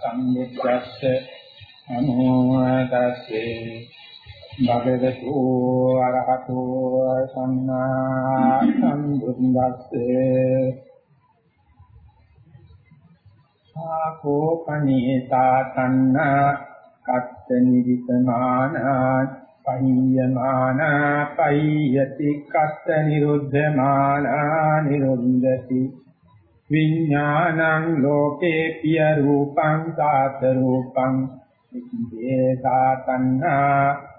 සම්බුද්දස්ස නමෝ තස්සේ භගවතු අරහතෝ සම්මා සම්බුද්දස්සේ ආකෝ පනීතා තන්නා කත්ත නිවිතමානා පහියමානා පහියති කත්ත නිරුද්ධමානා නිරුද්ධති විඥානං ලෝකේ පිය රූපං සාත රූපං ඉතිදේසා තණ්හා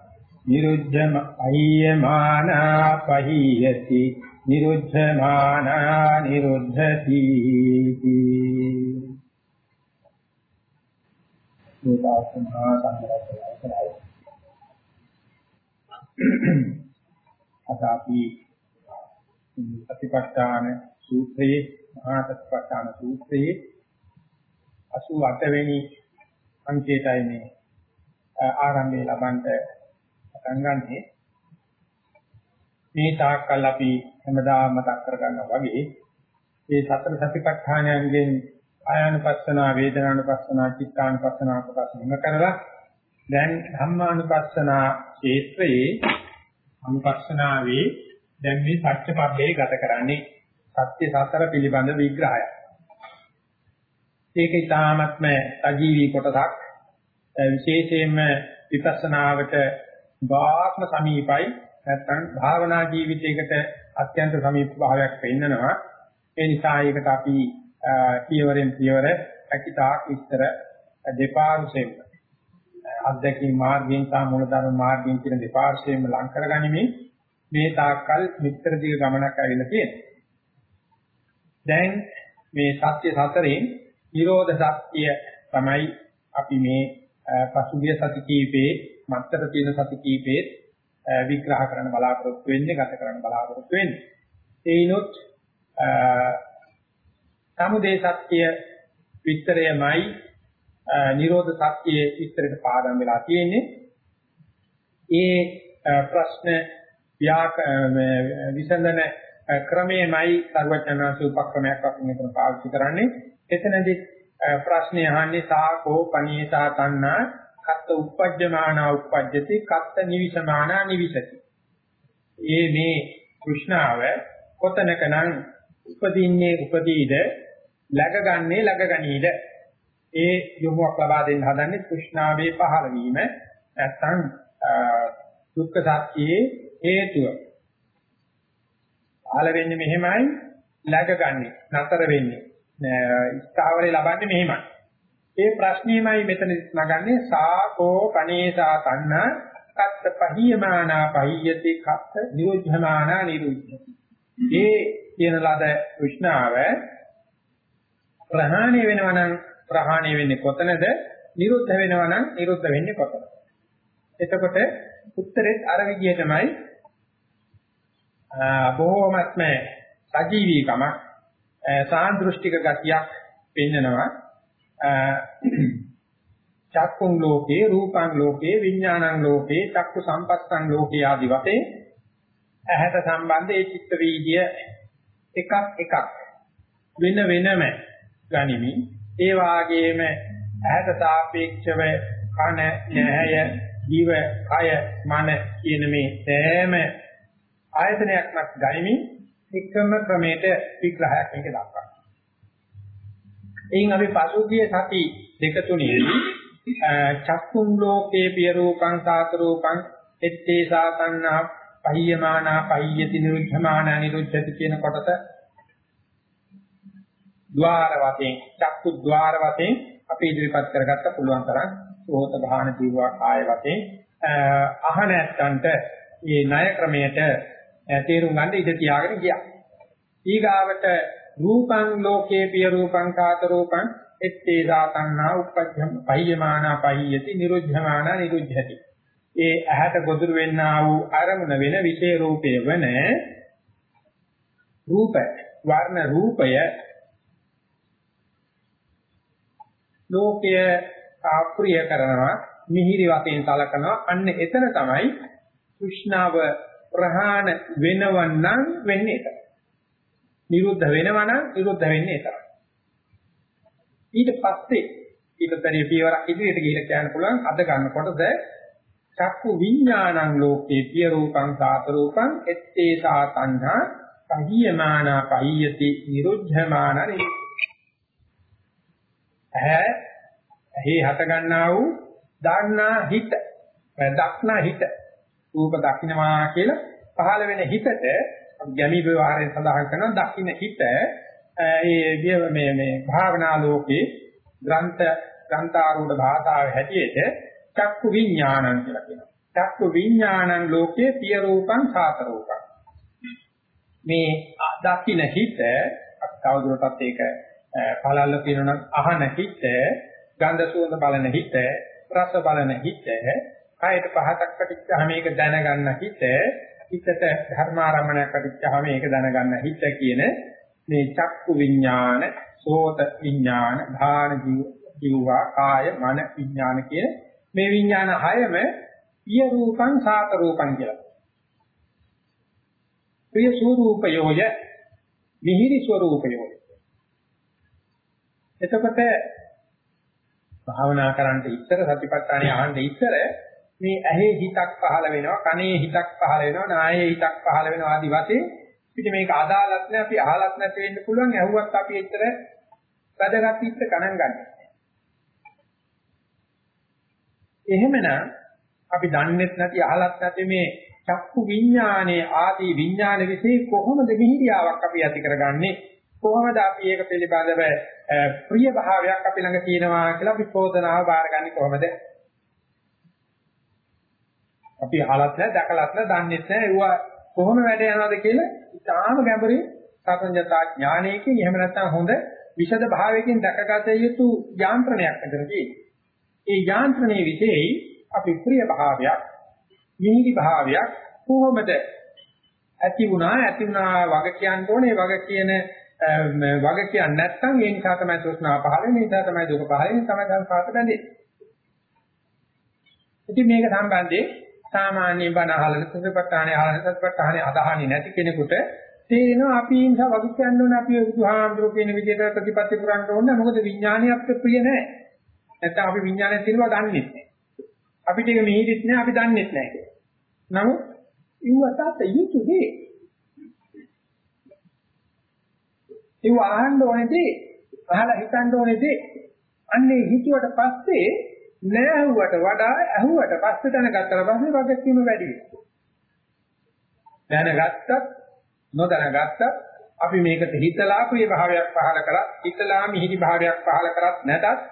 නිරුද්ධම අය්‍යමානා පහියති නිරුද්ධමානා නිරුද්ධති සෝදාසනා සංග්‍රහය අද අපි ප්‍රතිපත්තාන සූත්‍රයේ මහා සත්‍යපට්ඨාන සූත්‍රයේ 88 වෙනි අංකයටයි මේ ආරම්භය ලබන්ට පටන් ගන්නෙ. මේ තාක්කල් අපි හැමදාම මතක් කරගන්නවා වගේ මේ සතර සතිපට්ඨානයන්ගෙන් ආයනුපස්සනා වේදනානුපස්සනා චිත්තානුපස්සනා කොටස් නිම කරලා දැන් ධම්මානුපස්සනා ක්ෂේත්‍රයේ අනුපස්සනාවේ දැන් මේ සත්‍යපබ්බේ ගත කරන්නේ සත්‍ය සතර පිළිබඳ විග්‍රහය. ඒක ඊටාත්ම සජීවී කොටසක් විශේෂයෙන්ම විපස්සනාවට බාහ්ම සමීපයි නැත්නම් භාවනා ජීවිතයකට අත්‍යන්ත සමීප භාවයක් පෙන්නනවා. ඒ නිසා ඒකට අපි පියවරෙන් පියවර අකිතාක් විස්තර දෙපාර්ශ්වෙම අධ්‍යක්ෂික මාර්ගයෙන් සහ මූලධර්ම මාර්ගයෙන් කියන දෙපාර්ශ්වයෙන්ම ලං කරගනිමින් මේ තාක්කල් මිත්‍ර දිග ගමනක් ඇවිල්ලා තියෙනවා. දැන් මේ සත්‍ය සතරෙන් නිරෝධ සත්‍ය තමයි අපි මේ පසුගිය සති කීපේ මත්තර තියෙන සති කීපේ විග්‍රහ කරන්න බලාපොරොත්තු වෙන්නේ ගත කරන්න බලාපොරොත්තු වෙන්නේ. ඒනොත් සමුදේ සත්‍ය විස්තරයමයි නිරෝධ සත්‍යයේ විස්තරයට පාදම් වෙලා තියෙන්නේ. ඒ ප්‍රශ්න ව්‍යාක විසඳන ක්‍රමයමයි සර්වඥාන්සේ උපක්‍රමයක් වශයෙන් මෙතන පාවිච්චි කරන්නේ. එතනදී ප්‍රශ්නේ අහන්නේ සාකෝ පනීසා තණ්හා කත්ත උපජ්ජමානා උපජ්ජති කත්ත නිවිසමානා නිවිසති. ඒ මේ કૃષ્ණාව කොතනකනම් උපදීන්නේ උපදීද ලැබගන්නේ ලැබගනීද ඒ යොමුක් ලබා දෙන්න හදන්නේ કૃષ્ණාවේ පහළ වීම නැත්නම් දුක්ඛ සත්‍යයේ හේතුව පහළ වෙන්නේ මෙහෙමයි läගගන්නේ නතර වෙන්නේ. ස්ථාවරේ ලබන්නේ මෙහෙමයි. ඒ ප්‍රශ්නීයමයි මෙතන නගන්නේ. සාකෝ කනේසා තන්න කත්ත පහියමානා පහියති කත්ත නිරුද්ධමානා නිරුද්ධති ඒ කියන ලද විෂ්ණාව ප්‍රහාණය වෙනවා නම් ප්‍රහාණය වෙන්නේ කොතනද? නිරුද්ධ වෙනවා නම් නිරුද්ධ වෙන්නේ කොතනද? එතකොට උත්තරෙත් අර විදිහටමයි බොහෝමත්ම සජීවීකම සාන්දෘෂ්ටික ගතියක් පෙන්නනවා. චක්කුං ලෝකේ රූපං ලෝකේ විඥානං ලෝකේ චක්කු සම්පස්සං ලෝකේ ආදි වශයෙන් ඇහැට සම්බන්ධ ඒ චිත්ත වීදිය එකක් එකක් වෙන වෙනම ගනිමින් ඒ වාගේම ඇහැට සාපේක්ෂව කන නැහැය දිව කය මන කියන මේ සෑම ආයතනයක්වත් ගනිමින් එකම ක්‍රමයට විග්‍රහයක් මේක දක්වනවා. එයින් අපි පසුගිය සති දෙක තුනේදී චක්කුම් ලෝකේ පිය රූපං සාත රූපං එත්තේ සාතන්නා පහියමානා පහියති නිරුද්ධමානා නිරුද්ධති කියන කොටස ద్వාර වශයෙන් චක්කු ద్వාර වශයෙන් අපි ඉදිරිපත් කරගත්ත පුළුවන් තරම් සෝත ගාහන දිවා කාය වශයෙන් අහ නැත්තන්ට මේ ණය ක්‍රමයට තේරුම් ගන්න ඉඩ තියාගෙන ගියා. ඊගාවට රූපං ලෝකේ පිය රූපං කාත රූපං එත්තේ දාතන්නා උපජ්ජම් පහියමානා පහියති නිරුද්ධමානා නිරුද්ධති. ඒ ඇහැට ගොදුරු වෙන්නා වූ අරමුණ වෙන විශේෂ රූපය වන රූප වර්ණ රූපය ලෝකය ආප්‍රිය කරනවා මිහිරි වශයෙන් සලකනවා අන්න එතන තමයි કૃષ્ණාව ප්‍රහාණ වෙනවනම් වෙන්නේ ඒක. නිරුද්ධ වෙනවනම් නිරුද්ධ වෙන්නේ ඒක. ඊට පස්සේ ඊටතරී පියවරක් ඉදිරියට ගිහිල්ලා කියන්න පුළුවන් අද ගන්නකොටද චක්කු විඥානං ලෝකේ පිය රූපං සාත රූපං එත්තේ සා තණ්හා පහියමානා පහියති නිරුද්ධමාන ඇහැ ඇහි හට ගන්නා වූ දාන්නා හිත දක්නා හිත රූප දකින්නවා කියලා පහළ වෙන හිතට ගැමි විවරයෙන් සඳහන් කරන දකින්න හිත ඒ මේ මේ භාවනා ලෝකේ ග්‍රන්ථ ග්‍රන්ථාරූඪ භාෂාවේ හැටියට චක්කු විඥානං කියලා කියනවා. චක්කු විඥානං ලෝකේ පිය රූපං සාත රූපං. මේ දකින්න හිත තවදුරටත් ඒක පළල්ල කියනනම් අහන හිත, ගන්ධ සුවඳ බලන හිත, රස බලන හිත, කායට පහතක් පැටිච්චාම මේක දැනගන්න හිත, හිතට ධර්මාරම්මණයක් පැටිච්චාම මේක දැනගන්න හිත කියන මේ චක්කු විඥාන, සෝත විඥාන, ධාන ජීවා, කාය, මන විඥාන කියන මේ විඥාන හයම පිය රූපං සාත රූපං කියලා. ප්‍රිය ස්වરૂපයෝය මිහිරි ස්වરૂපයෝය. එතකොට භාවනා කරන්න ඉස්සර සතිපට්ඨානිය අහන්න ඉස්සර මේ ඇහි හිතක් පහළ වෙනවා කනේ හිතක් පහළ වෙනවා නායේ හිතක් පහළ වෙනවා ආදි වශයෙන්. පිට මේක අදාළත් නැහැ අපි අහලත් නැති වෙන්න පුළුවන්. ඇහුවත් අපි ඇත්තට වැඩගත් ඉස්ස ගණන් ගන්න. එහෙමනම් අපි දන්නේත් නැති අහලත් නැති මේ චක්කු විඥානයේ ආදී විඥාන વિશે කොහොමද මිහිරියාවක් අපි ඇති කරගන්නේ? කොහොමද අපි ඒක පිළිබඳව ප්‍රිය භාවයක් අපි ළඟ තියෙනවා කියලා අපි චෝදනාව බාරගන්නේ කොහොමද? අපි අහලත් නැහැ දැකලත් නැහැ දන්නේත් නැහැ ඒවා කොහොම වැඩ යනවද කියලා ඉතාම ගැඹුරින් සත්‍යඥතා ඥානයකින් එහෙම නැත්නම් හොඳ විෂද භාවයකින් දැකගත යුතු යාන්ත්‍රණයක් මෙතන තියෙනවා. ඒ යාන්ත්‍රණයේ විශේෂයි අපි ප්‍රිය භාවයක්, මිහිරි භාවයක් කොහොමද ඇති වුණා ඇති වුණා වග කියන්න ඕනේ වග කියන වග කියන්නේ නැත්නම් ඒ නිසා තමයි තෘෂ්ණාව පහළ වෙන්නේ, ඒ නිසා තමයි දුක පහළ වෙන්නේ, තමයි සංසාරට බැඳෙන්නේ. ඉතින් මේක සම්බන්ධයෙන් සාමාන්‍ය බණ අහලා සතිපට්ඨානේ අහලා සතිපට්ඨානේ අදහන්නේ නැති කෙනෙකුට තේරෙනවා අපි ඒ නිසා වග කියන්න ඕනේ අපි බුදුහාමුදුරුවෝ කියන විදිහට ප්‍රතිපත්ති පුරන්න ඕනේ මොකද විඥානිය අපිට ප්‍රිය නැහැ. නැත්නම් අපි විඥානය තියෙනවා දන්නේ නැහැ. අපිට ඒක මිහිරිත් නැහැ අපි දන්නේ නැහැ. නමුත් ඉවසත් යුතුයදී. ඒව අහන්න ඕනේදී අහලා හිතන්න ඕනේදී අන්නේ හිතුවට පස්සේ නෑහුවට වඩා ඇහුවට පස්සේ දැනගත්තට පස්සේ වගකීම වැඩි වෙනවා. දැනගත්තත් නොදැනගත්තත් අපි මේකට හිතලා ප්‍රිය භාවයක් පහල කරත් හිතලා මිහිරි භාවයක් පහල කරත් නැතත්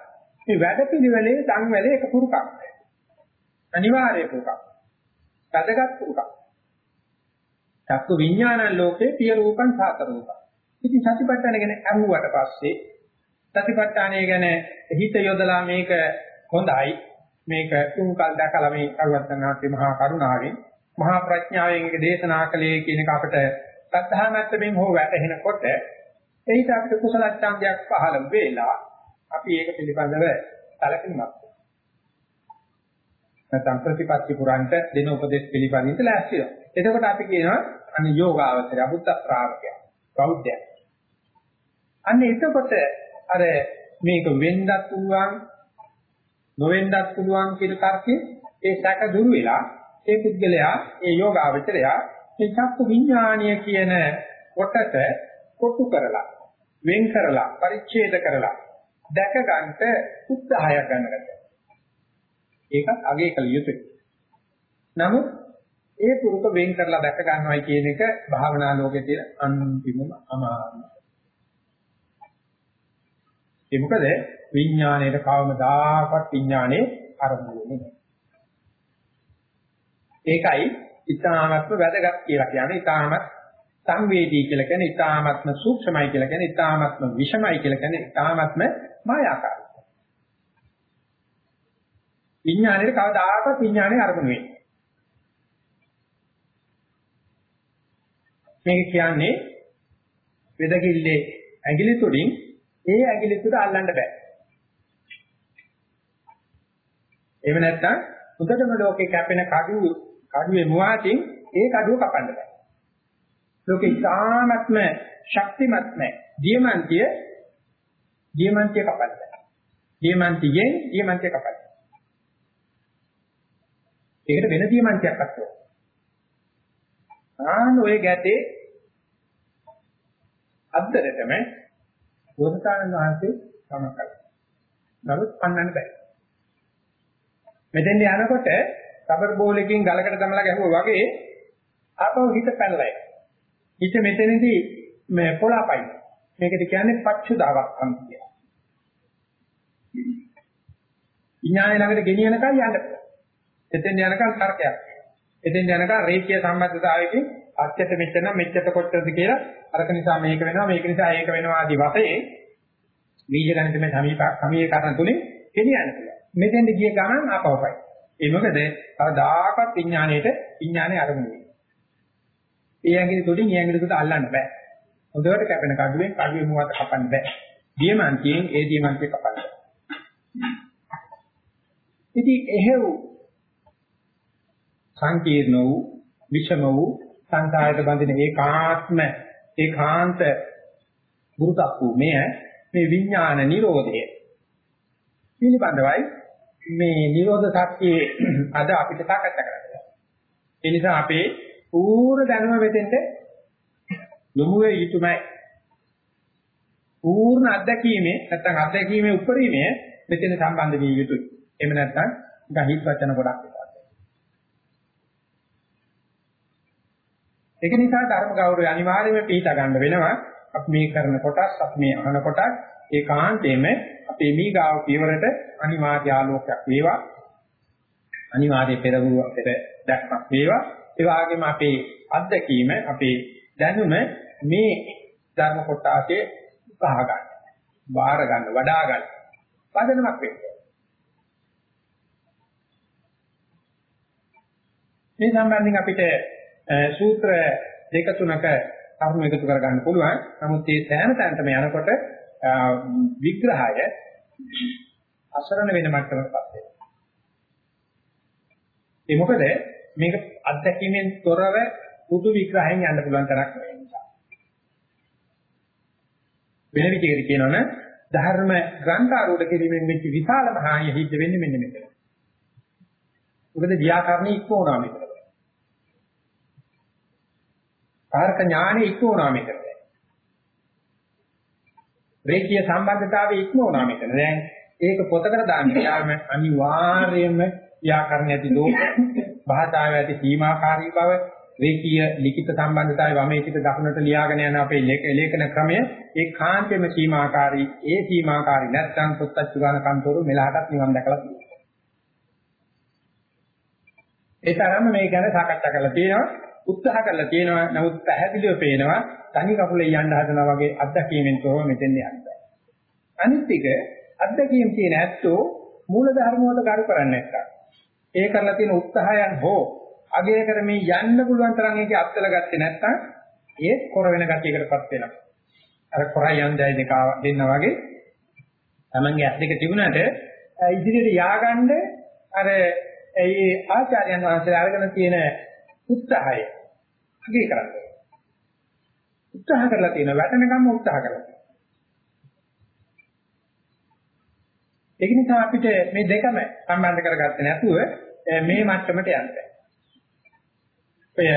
මේ වැඩ පිළිවෙලේ සංවැලේ එක පුරුකක්. අනිවාර්ය පුරුකක්. වැදගත් පුරුකක්. චක්කු විඥාන ලෝකේ පිය රූපං සාත රූපං. ඉතින් සතිපට්ඨාන ගැන අහුවට පස්සේ සතිපට්ඨානය ගැන හිත යොදලා මේක හොඳයි මේක තුන්කල් දැකලා මේ කරුවත්තනාගේ මහා කරුණාවෙන් මහා ප්‍රඥාවෙන් එක දේශනා කළේ කියන එක අපිට සද්ධාමත්තමින් හෝ වැටහෙනකොට එහිට අපිට කුසල ඡන්දයක් පහළ වෙලා අපි ඒක පිළිබඳව සැලකිලිමත් නැත්නම් ප්‍රතිපත්ති පුරන්ට දෙන උපදේශ පිළිබඳව ලෑස්ති වෙනවා. එතකොට අපි කියනවා අනේ යෝගාවචරය බුද්ධ ශ්‍රාවකයා බෞද්ධයා. අන්න එතකොට අර මේක වෙන්නත් පුළුවන් නොවෙන්නත් පුළුවන් කියන තර්කේ ඒ සැක දුරු වෙලා ඒ පුද්ගලයා ඒ යෝගාවචරයා මේ චක්කු විඥානීය කියන කොටස කොටු කරලා වෙන් කරලා පරිච්ඡේද කරලා දැක ගන්නට උත්සාහය ගන්නකට ඒකත් අගය කළ යුතුයි. නමුත් ඒ පුරුක වෙන් කරලා දැක ගන්නවයි කියන එක භාවනා ලෝකයේ තියෙන අන්තිමම අමාරුයි. ඒ මොකද? විඥාණයට කවමදාකවත් විඥානේ අරමුණ වෙන්නේ නැහැ. ඒකයි ඊ타මත්ම වැදගත් කියලා කියන්නේ ඊ타මත් සංවේදී කියලා කියන්නේ ඊ타මත්ම සූක්ෂමයි කියලා කියන්නේ ඊ타මත්ම විෂමයි කියලා කියන්නේ ඊ타මත්ම මායාකාරයි. විඥාණයට කවදාකවත් විඥානේ අරමුණ වෙන්නේ මේක කියන්නේ වෙදකිල්ලේ ඇඟිලි තුලින් ඒ ඇඟිලි තුඩ අල්ලන්න බෑ. එහෙම නැත්නම් උදටම ලෝකේ කැපෙන කඩුව කඩුවේ මුවාටින් ඒ කඩුව කපන්න බෑ. ලෝකේ ඉතාමත්ම ශක්තිමත් නැහැ. දියමන්තිය දියමන්තිය කපන්න බෑ. දියමන්තියෙන් දියමන්තිය කපයි. ඒකට වෙන දියමන්තියක් අත්වෝ. ආන ඔය ගැටේ අද්දරටම බෝසතාණන් වහන්සේ සමකල. නමුත් පන්නන්න බෑ. මෙතෙන් යනකොට රබර් බෝලකින් ගලකට දමලා ගැහුවා වගේ ආපහු හිත පැනලා හිත මෙතනදී මේ පොළාපයි. මේකට කියන්නේ පච්චුදාවක් සම් කියලා. විඥානය ළඟට ගෙනියනකම් යන්න බෑ. එතෙන් යනකම් තර්කයක්. එතෙන් යනකම් රේඛීය සම්බන්ධතාවයකින් අච්චත මෙච්චර මෙච්චර කොච්චරද කියලා අරක නිසා මේක වෙනවා මේක නිසා ඒක වෙනවා ආදී වශයෙන් බීජ ගණිතමය සමීප සමීකරණ තුලින් ගෙනියන්න පුළුවන්. මෙතෙන්ද ගිය ගමන් ආපහුයි. ඒ මොකද කවදාකවත් විඥාණයට විඥානය අරමුණු වෙන්නේ. ඒ ඇඟිලි තුලින් ඒ ඇඟිලි තුල අල්ලන්න බෑ. හොඳට කැපෙන කඩුවෙන් කඩුවේ මුවට කපන්න බෑ. දියමන්තියෙන් ඒ දියමන්තිය කපන්න. ඉතින් එහෙව් සංකීර්ණ වූ විෂම වූ සංසාරයට බඳින ඒකාත්ම ඒකාන්ත බුරුතක් වූ මෙය මේ විඥාන නිරෝධය පිළිබඳවයි මේ නිරෝධ සත්‍යයේ අද අපිට සාකච්ඡා කරන්න. ඒ නිසා අපේ පූර්ණ දැනුම වෙතෙන්ට යොමු වේ යුතුමයි. පූර්ණ අත්දැකීමේ නැත්නම් අත්දැකීමේ උපරිමය මෙතන සම්බන්ධ විය යුතුයි. එහෙම නැත්නම් ගහිත් වචන ගොඩක් විතරයි. ඒක නිසා ධර්ම ගෞරවය අනිවාර්යයෙන්ම පිළිපද ගන්න වෙනවා. අපි මේ කරන කොටස් අපි මේ අහන කොටස් ඒකාන්තයෙන්ම අපේ මේ ගාව පියවරට අනිවාර්ය ආලෝකයක් වේවා. අනිවාර්ය පෙරවුව පෙර දැක්මක් වේවා. ඒ වගේම අපේ අත්දැකීම අපේ දැනුම මේ ධර්ම කොටාසේ උකහා ගන්න. බාර ගන්න, වඩා ගන්න. පදනමක් වෙන්නේ. මේ සම්බන්ධයෙන් අපිට සූත්‍ර දෙක තුනක කරුණු එකතු කර ගන්න පුළුවන්. නමුත් මේ සෑම තැනටම යනකොට විග්‍රහය අසරණ වෙන මට්ටමකටපත් වෙනවා. ඒ මොකද මේක අත්දැකීමෙන් තොරව පුදු විග්‍රහයෙන් යන්න පුළුවන් තරක් නෙවෙයි නිසා. වෙන විදිහකට කියනවනම් ධර්ම ග්‍රන්ථාරූඪ කිරීමෙන් වෙච්ච විශාල මහාය හිද්ද වෙන්නේ මෙන්න මෙතන. මොකද ව්‍යාකරණي ඉක්මවනවා මෙතන. කාර්ක ඥානෙ ඉක්මවනවා මෙතන. රේඛීය සම්බන්ධතාවය ඉක්මවනවා මෙතන. දැන් ඒක පොතකට දාන්න යාම අනිවාර්යයෙන්ම ව්‍යාකරණ ඇති ලෝක භාෂාව ඇති සීමාකාරී බව රේඛීය ලිඛිත සම්බන්ධතාවය වමේ පිට දකුණට ලියාගෙන යන අපේ ලේඛන ක්‍රමය ඒ කාන්තේම සීමාකාරී ඒ සීමාකාරී නැත්නම් පුත්තච්චුගාන කන්තරු මෙලහටත් නිවන් දැකලා තියෙනවා. ඒ තරම්ම මේ ගැන සාකච්ඡා කරලා තියෙනවා උත්සාහ කරලා තියෙනවා නමුත් පැහැදිලිව පේනවා තනි කකුලේ යන්න හදනවා වගේ අත්දැකීමෙන් කොහොම මෙතෙන් යන්නේ. අනිත් එක අත්දැකීම් තියෙන ඇත්තෝ මූල ධර්ම වලට කරු කරන්නේ නැත්තම්. ඒ කරලා තියෙන උත්සාහයන් හෝ අගය කරමින් යන්න පුළුවන් තරම් ඒකේ අත්දල ගත්තේ නැත්තම් ඒ කොර වෙන ගතියකටපත් වෙනවා. අර කොරයි යන්දයි දෙක දෙන්න වගේ තමන්ගේ ඇස් දෙක තිබුණාට ඉදිරියට ය아가න්න අර ඒ ආචාර්යයන් වහන්සේලා අරගෙන තියෙන උත්සාහය අගය කරන්නේ. උත්සාහ කරලා තියෙනවා වැටෙනකම් උත්සාහ කරලා තියෙනවා. ඒක නිසා අපිට මේ දෙකම සම්බන්ධ කරගත්තේ නැතුව මේ මට්ටමට යන්න බෑ. ඔය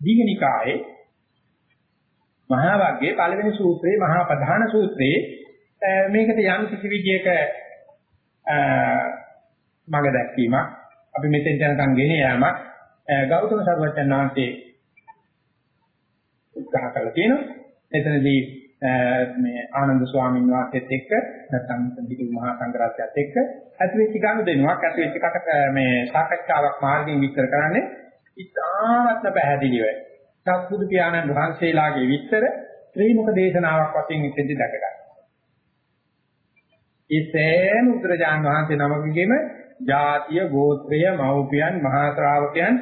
දීඝනිකායේ මහා වග්ගයේ පළවෙනි සූත්‍රයේ මහා ප්‍රධාන සූත්‍රයේ මේකට යම් කිසි විදියක මඟ දැක්වීමක් අපි මෙතෙන් යනකම් ගෙන යාමක් ගෞතම සර්වජන් වහන්සේ උත්සාහ කළා තියෙනවා. එතනදී මේ ආනන්ද ස්වාමීන් වහන්සේත් එක්ක නැත්නම් පිටු මහා සංඝරත්නයත් එක්ක ඇතිවෙච්ච ගනුදෙනුවක් ඇතිවෙච්ච කට මේ සාකච්ඡාවක් මාර්ගයෙන් විස්තර කරන්නේ ඉතාමත්ම පැහැදිලිව. සත්බුදු පියාණන් වහන්සේලාගේ විස්තර ත්‍රිමුඛ දේශනාවක් වශයෙන් ඉතින්දි දැක ගන්න. ඒ සෑම උද්දරජාන් වහන්සේ නමකගේම ජාතිය, ගෝත්‍රය, මව්පියන්, මහා ශ්‍රාවකයන්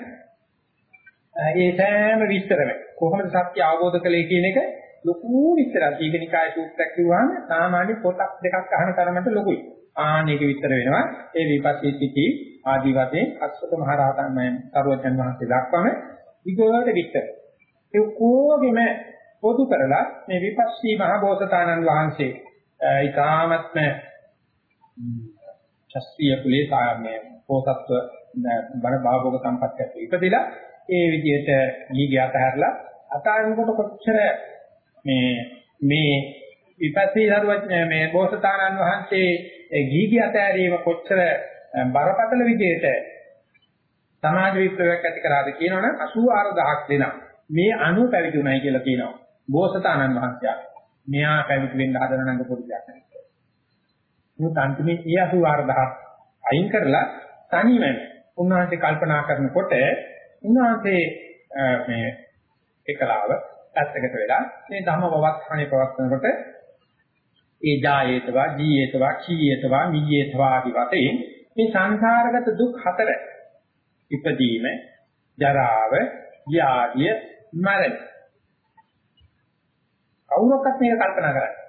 ඒ සෑම විස්තරම කොහොමද සත්‍ය අවබෝධ කළේ කියන එක ලොකු විස්තරයක්. දීඝනිකාය සූත්‍රයක් කිව්වහම සාමාන්‍ය පොතක් දෙකක් අහන තරමට ලොකුයි. ආනේක විස්තර වෙනවා. ඒ විපස්සී සිටි ආදි වශයෙන් අස්සක මහ රහතන් මේ සරුවචන් වහන්සේ දක්වම විගෝධ විස්තර. ඒ කොගෙම පොදු කරලා මේ විපස්සී මහ බෝසතාණන් වහන්සේ ඊ타මත්ම ශාස්ත්‍රීය කුලේ සාමයේ පොතත්ව බර භාවෝග සම්පත්තියක් ඉපදිලා ඒ විදිහට ගීගය අතහැරලා අතාරිනකොට කොච්චර මේ මේ විපස්සී ධර්මඥ මේ බෝසතාණන් වහන්සේ ගීගය අතහැරීම කොච්චර බරපතල විදිහට සමාජ විප්ලවයක් ඇති කරාද කියනවනම් 84000ක් දෙනා මේ අනු පැවිදි උනායි කියලා කියනවා බෝසතාණන් වහන්සේ. මෙයා පැවිදි වෙන්න හදන නම් පොඩි දෙයක් නෙවෙයි. මුත් අන්තිමේ ඒ 84000 අයින් කරලා තනියම උන්වහන්සේ කල්පනා කරනකොට උන්වහන්සේ මේ එකලාව පැත්තකට වෙලා මේ ධම්ම වවස්ථානේ පවත්වනකොට ඒ ජායේතවා ජීයේතවා කීයේතවා මියේතවා ආදි වශයෙන් මේ සංසාරගත දුක් හතර ඉපදීම ජරාව ව්‍යාධිය මරණ. කවුරක්වත් මේක කල්පනා කරන්නේ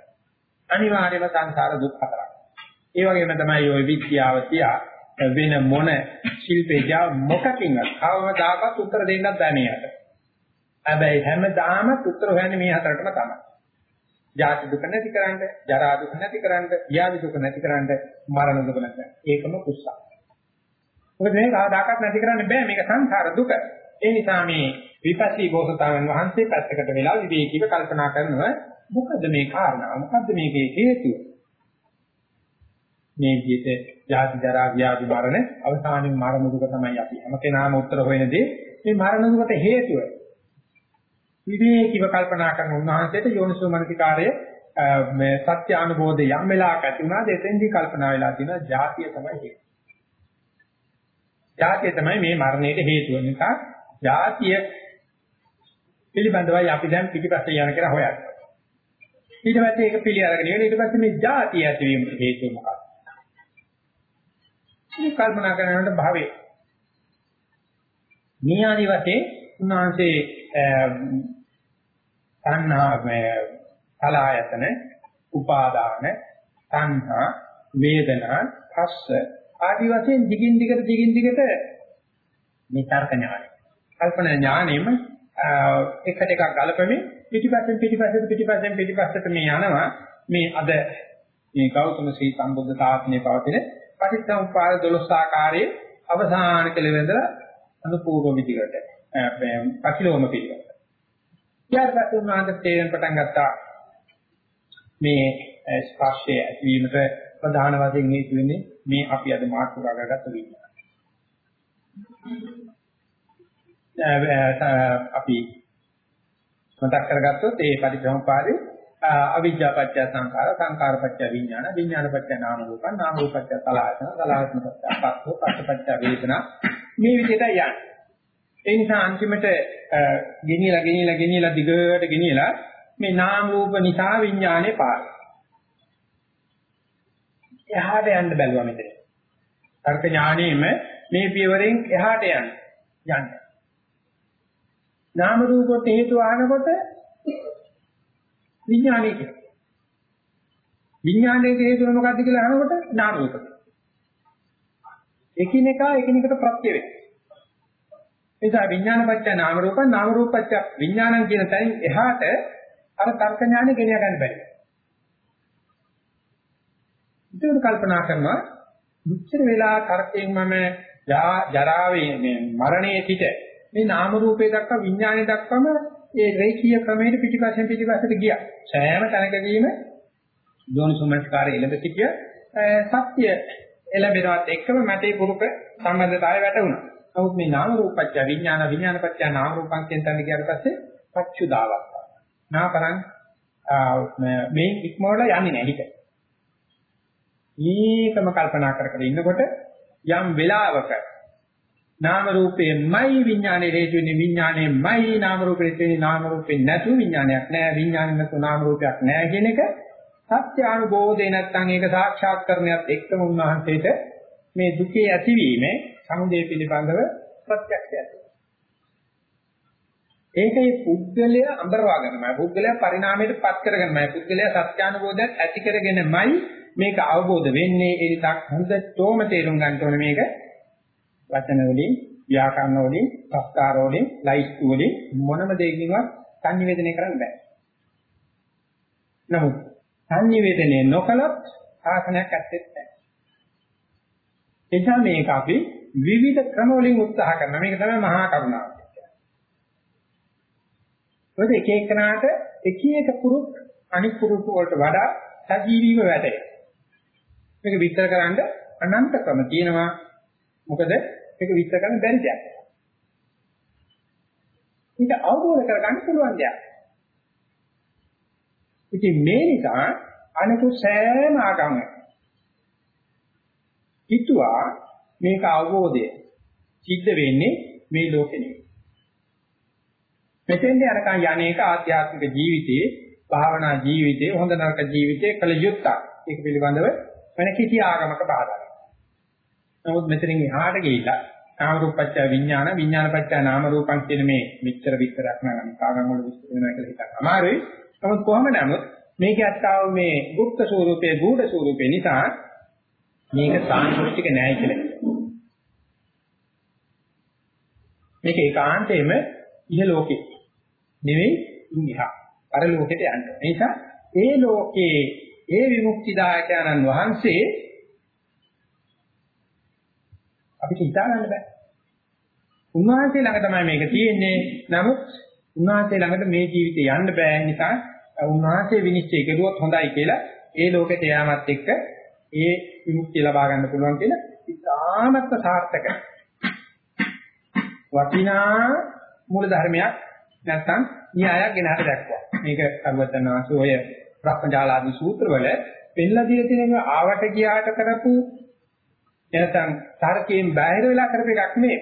අනිවාර්යයෙන්ම සංසාර දුක් හතරක්. ඒ වගේම තමයි ওই විද්‍යාව තියා වෙන මොන ශිල්පේජා මොකකින්වත් කවදාකවත් උත්තර දෙන්නත් බෑ යට. හැබැයි හැමදාම උත්තර හොයන්නේ මේ හතරටම තමයි. ජාති දුක නැතිකරන්න, ජරා දුක නැතිකරන්න, ව්‍යාධි දුක නැතිකරන්න, මරණ දුක නැතිකරන්න. ඒකම කුසල. මොකද මේ කවදාකවත් නැති කරන්න බෑ මේක සංසාර දුක. ඒ නිසා මේ විපස්සී බෝසතාණන් වහන්සේ පැත්තකට වෙලා විවේකීව කල්පනා කරනවා මොකද මේ කාරණා මොකද්ද මේකේ හේතුව? මේ විදිහට ජාති ජරා ව්‍යාධි මරණ අවසානයේ මරණ දුක තමයි අපි හැම කෙනාම උත්තර හොයන දේ මේ මරණ දුකට හේතුව විවේකීව කල්පනා කරන උන්වහන්සේට යෝනිසෝ මනසිකාරය මේ සත්‍ය අනුබෝධය යම් වෙලාවක ඇති වුණාද එතෙන්දී කල්පනා වෙලා තියෙනවා ජාතිය තමයි හේතුව. ජාතිය තමයි මේ මරණයට හේතුව නිසා ජාතිය පිළිබඳවයි අපි දැන් පිටිපස්සේ යන කියලා හොයන්නේ. ඊට පස්සේ ඒක පිළි අරගෙන ඉවර ඊට පස්සේ මේ ජාතිය ඇතිවීමට හේතුව මොකක්ද? මේ කල්පනා කරනකොට භාවයේ. මේ ආදි වශයෙන් උන්වහන්සේ තණ්හා කලායතන උපාදාන තණ්හා වේදනා පස්ස ආදි වශයෙන් දිගින් දිගට දිගින් දිගට මේ තර්ක ඥානය. කල්පනා ඥානෙම එකට එකක් ගලපමින් පිටිපස්සෙන් පිටිපස්සට පිටිපස්සෙන් පිටිපස්සට මේ යනවා. මේ අද මේ ගෞතම ශ්‍රී සම්බුද්ධ ශාසනයේ පවතින පටිච්චසමුප්පාද 12 ආකාරයේ අවසාන කෙලෙවඳලා අනුපූර්ව විදිහට මේ පකිලෝම පිළිවෙල. ඊට පස්සේ උන්වහන්සේ තේරෙන පටන් ගත්තා මේ ස්පර්ශය ඇතිවීමට ප්‍රධාන වශයෙන් හේතු වෙන්නේ මේ අපි අද මාතෘකා කරගත්ත විඥානය. අපි මතක් කරගත්තොත් ඒ පටිච්චසමුපාදේ අවිජ්ජා පත්‍ය සංඛාර සංඛාර පත්‍ය විඥාන විඥාන පත්‍ය නාම රූප නාම රූප පත්‍ය සලආයතන සලආයතන පත්‍ය පස්සෝ පස්ස පත්‍ය වේදනා. මේ විදිහට යන්නේ. ඒ නිසා අන්තිමට ගෙනියලා ගෙනියලා ගෙනියලා දිගට ගෙනියලා මේ නාම රූප නිසා විඥානේ පාර එහාට යන්න බැලුවා මෙතන. තර්ක ඥානෙම මේ පියවරෙන් එහාට යන්න. යන්න. නාම රූපות හේතු ආනකොට විඥානය කියලා. විඥානයේ හේතුව මොකද්ද කියලා අහනකොට නාම රූප. එකිනෙකා එකිනෙකට ප්‍රත්‍ය වෙනවා. එසා විඥානපච්ච නාම රූප නාම රූපච්ච විඥානං කියන තැනින් එහාට අර තර්ක ඥානෙ ගෙන ගන්න බැහැ. ඒක කල්පනා කරනවා මුච්චර වෙලා තර්කයෙන් මම ජරාවේ මේ මරණයේ සිට මේ නාම රූපේ දක්වා විඥානයේ දක්වාම ඒ රේඛීය ක්‍රමයට පිටිපස්සෙන් පිටිපස්සට ගියා. සෑම තැනකදීම යෝනිසුමස්කාරය එළඹ සිටිය සත්‍ය එළඹෙනවත් එක්කම මතේ පුරුක සම්බන්ධතාවය වැටුණා. නමුත් මේ නාම රූපච්ඡ විඥාන විඥානපච්ඡ නාම රූපං කියන තැන ගියාට පස්සේ පච්චුදාවක්. නාපරං මේ ඉක්මවල යන්නේ නැහැ හිත. ඊකම කල්පනා කර කර ඉන්නකොට යම් වෙලාවක නාම රූපේමයි විඥානේ හේතු වෙන්නේ. විඥානේමයි නාම රූපේ හේතු වෙන්නේ. නාම රූපේ නැතු විඥානයක් නෑ. විඥානේ නැතු නාම රූපයක් නෑ කියන එක සත්‍ය අනුබෝධේ නැත්නම් ඒක සාක්ෂාත් කරණයත් එක්කම උන්වහන්සේට මේ දුකේ ඇතිවීම සමුදය පිළිබඳව ප්‍රත්‍යක්ෂයක්. ඒකේ පුද්ගලයා අඹරවා ගන්නමයි පුද්ගලයා පරිණාමයට පත් කරගන්නමයි පුද්ගලයා සත්‍යානුබෝධයක් ඇති කරගෙනමයි මේක අවබෝධ වෙන්නේ. ඒ නිසා හොඳටම තේරුම් ගන්න ඕනේ මේක. වචන වලින් ව්‍යාකරණ වලින් සංස්කාර වලින් ලයිස්තු වලින් මොනම දෙයකින්වත් සංනිවේදනය කරන්න බෑ. නමුත් සංනිවේදනය නොකළොත් ආසනයක් ඇත්තේ නැහැ. එනිසා මේක අපි විවිධ ක්‍රම වලින් උත්සාහ කරනවා. මේක තමයි මහා කරුණාව. මොකද එක එකනාට එක එක පුරුක් අනිත් පුරුක් වලට වඩා සජීවීව වැඩේ. මේක විස්තර කරන්න අනන්ත ක්‍රම තියෙනවා. මොකද ඒක විස්තර කරන්න බැරි දෙයක්. ඒක අවබෝධ කරගන්න පුළුවන් දෙයක්. ඉතින් මේ නිසා අනිකුත් සෑම ආගම හිතුවා මේක අවබෝධය සිද්ධ වෙන්නේ මේ ලෝකෙ නෙවෙයි. මෙතෙන්ද යනකම් යන්නේක ආධ්‍යාත්මික ජීවිතයේ භාවනා ජීවිතයේ හොඳ නරක ජීවිතයේ කල යුත්තක්. ඒක පිළිබඳව වෙන කිසි ආගමක බාධාවක්. නමුත් මෙතනින් එහාට ගිහිල්ලා නාම රූපච්ඡ විඥාන විඥානපච්ඡ නාම රූපං කියන මේ විතර විතරක් නගන කාගම් වල විස්තර වෙනවා කියලා හිතන්න අමාරුයි. නමුත් කොහොම නමුත් මේකේ අත්තාව මේ গুপ্ত ස්වරූපයේ ගුඪ ස්වරූපේ නිසා මේක සාංශෘෂ්ටික නෑ කියලා. මේක ඒකාන්තයෙන්ම ඉහ ලෝකේ නෙවෙයි ඉන්දිහා. අර ලෝකෙට යන්න. ඒ නිසා ඒ ලෝකේ ඒ විමුක්තිදායකයන්න් වහන්සේ අපිට හිතා ගන්න බෑ. උන්වහන්සේ ළඟ තමයි මේක තියෙන්නේ. නමුත් උන්වහන්සේ ළඟට මේ ජීවිතේ යන්න බෑ නිසා උන්වහන්සේ විනිශ්චය කරුවොත් හොඳයි කියලා ඒ ලෝකෙට යාමත් එක්ක ඒ විමුක්තිය ලබා ගන්න පුළුවන් කියලා ඉතාමත් සාර්ථක වටිනා මූල ධර්මයක් නැත්නම් න්‍යායක් ගෙනහට දැක්වුවා. මේක සර්වඥාන්සේ ඔය බ්‍රහ්මජාලාදී සූත්‍රවල පෙන්ලා දීලා තියෙන ආවට ගියාට කරපු එනතන් තර්කයෙන් බාහිර වෙලා කරපු එකක් නෙවෙයි.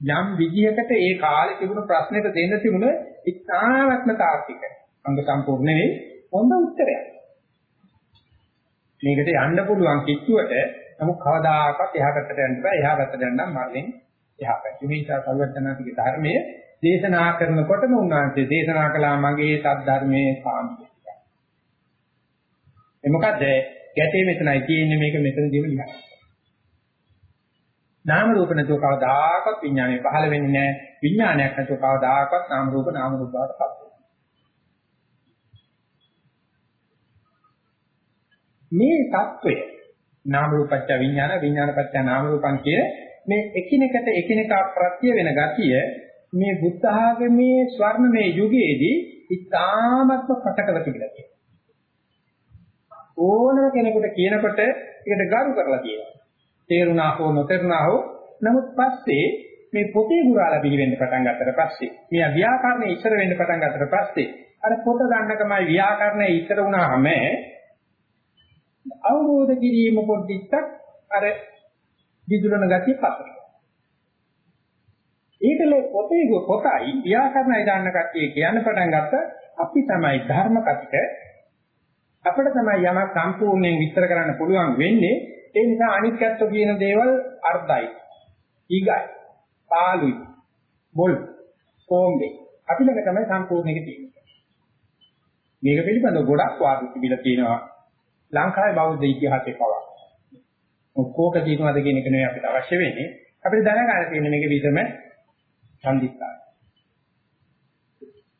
යම් විදිහකට ඒ කාලේ තිබුණු ප්‍රශ්නෙට දෙන්න තිබුණ ඉතාමත්ම තාර්කික. අංග සම්පූර්ණ නෙවෙයි හොඳ උත්තරයක්. මේකට යන්න පුළුවන් කිච්චුවට නමුත් කවදාකවත් එහා පැත්තට යන්න බෑ. එහා පැත්තට යන්න නම් මරලින් එහා පැත්ත. මේ නිසා සර්වඥාතිගේ ධර්මයේ දේශනා කරනකොටම උන්වහන්සේ දේශනා කළා මගේ සද්ධර්මයේ සාන්තිය. ඒ මොකද ගැටේ මෙතනයි තියෙන්නේ මේක මෙතනදීම ලියන්න. නාම රූප නැතුව කවදාකවත් විඥානය පහළ වෙන්නේ නැහැ. විඥානයක් නැතුව කවදාකවත් නාම රූප නාම රූප බවට පත් වෙන්නේ මේ தত্ত্বය නාම රූපච්ච විඥාන විඥානපච්ච නාම රූපං කිය මේ එකිනෙකට එකිනෙකා ප්‍රත්‍ය වෙන ගතිය මේ බුද්ධ ආගමේ ස්වර්ණමය යුගයේදී ඉතාමත්ම ප්‍රකටව තිබිලා තියෙනවා. ඕනම කෙනෙකුට කියනකොට ඒකට ගරු කරලා කියනවා. තේරුණා හෝ නොතේරුණා හෝ නමුත් පස්සේ මේ පොතේ ගුරාලා පිළිවෙන්න පටන් ගත්තට පස්සේ මේ ව්‍යාකරණය ඉස්සර වෙන්න පටන් ගත්තට පස්සේ අර පොත ගන්නකමයි ව්‍යාකරණය ඉස්සර වුණාම අවබෝධ කිරීම පොඩ්ඩක් අර විදුලන ගතිය පස්සට. ඒකල පොතේ පොතයි ව්‍යාකරණය දාන්න කට්ටිය කියන්න පටන් ගත්ත අපි තමයි ධර්ම කතික අපිට තමයි යමක් සම්පූර්ණයෙන් විස්තර කරන්න පුළුවන් වෙන්නේ ඒ නිසා අනිත්‍යත්ව කියන දේවල් අර්ධයි. ඊගයි. පාළුයි. බොල් කොම්බේ අපි ළඟ තමයි සම්පූර්ණ එක තියෙන්නේ. මේක පිළිබඳව ගොඩක් වාද තිබිලා තියෙනවා. ලංකාවේ බෞද්ධ ඉතිහාසයේ පවා. ඔක්කොක තියෙනවද කියන එක නෙවෙයි අපිට අවශ්‍ය වෙන්නේ. අපිට දැනගන්න තියෙන්නේ මේක විසම සම්දිස්ථාන.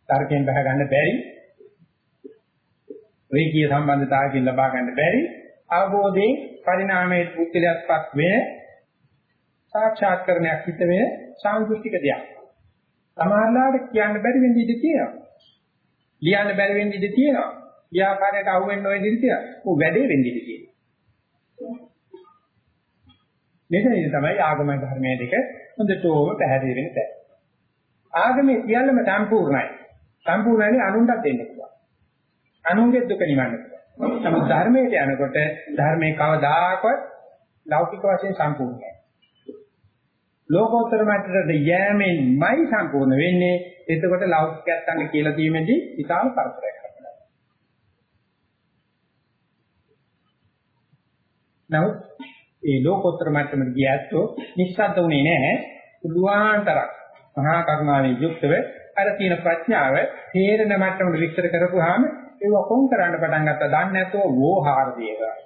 තර්කයෙන් බහ ගන්න බැරි. රේකී සම්බන්ධතාවයකින් ලබා ගන්න බැරි. අවබෝධයෙන් පරිණාමයේ පුද්ගලයාත්පත් වෙන සාක්ෂාත් කරණයක් හිත වෙන සාංශෘෂ්ටික දෙයක්. සමහරවිට කියන්න බැරි වෙන්නේ ඉඳී තියෙනවා. ලියන්න බැරි වෙන්නේ ඉඳී තියෙනවා. ව්‍යාපාරයට අහු වෙන්න ඕනේ ඉඳී කියලා. ਉਹ වැඩේ වෙන්නේ ඉඳී කියලා. මෙතනදී තමයි ආගමයි ධර්මයේ දෙක හොඳටම පැහැදිලි වෙන තැන. ආගමේ සියල්ලම සම්පූර්ණයි. සම්පූර්ණයි අනුන්ටත් දෙන්න පුළුවන්. අනුන්ගේ දුක නිවන්න පුළුවන්. නමුත් ධර්මයට යනකොට ධර්මයේ කවදාකවත් ලෞකික වශයෙන් සම්පූර්ණ නැහැ. ලෝකෝත්තර මට්ටමට යෑමෙන්මයි සම්පූර්ණ වෙන්නේ. එතකොට ලෞකිකයන්ට කියලා දීමේදී විශාල පරතරයක්. නමුත් ඒ ලෝකෝත්තර මට්ටමට ගිය ඇත්තෝ නිස්සද්ද උනේ නැහැ. පුළුවන්තරක් මහා කරුණාවේ යුක්තව අර තියෙන ප්‍රඥාව තේරෙන මට්ටමට විස්තර කරපුවාම ඒක කොම් කරන්න පටන් ගත්තා. දන්නේ නැතුව වෝහාර දේවා.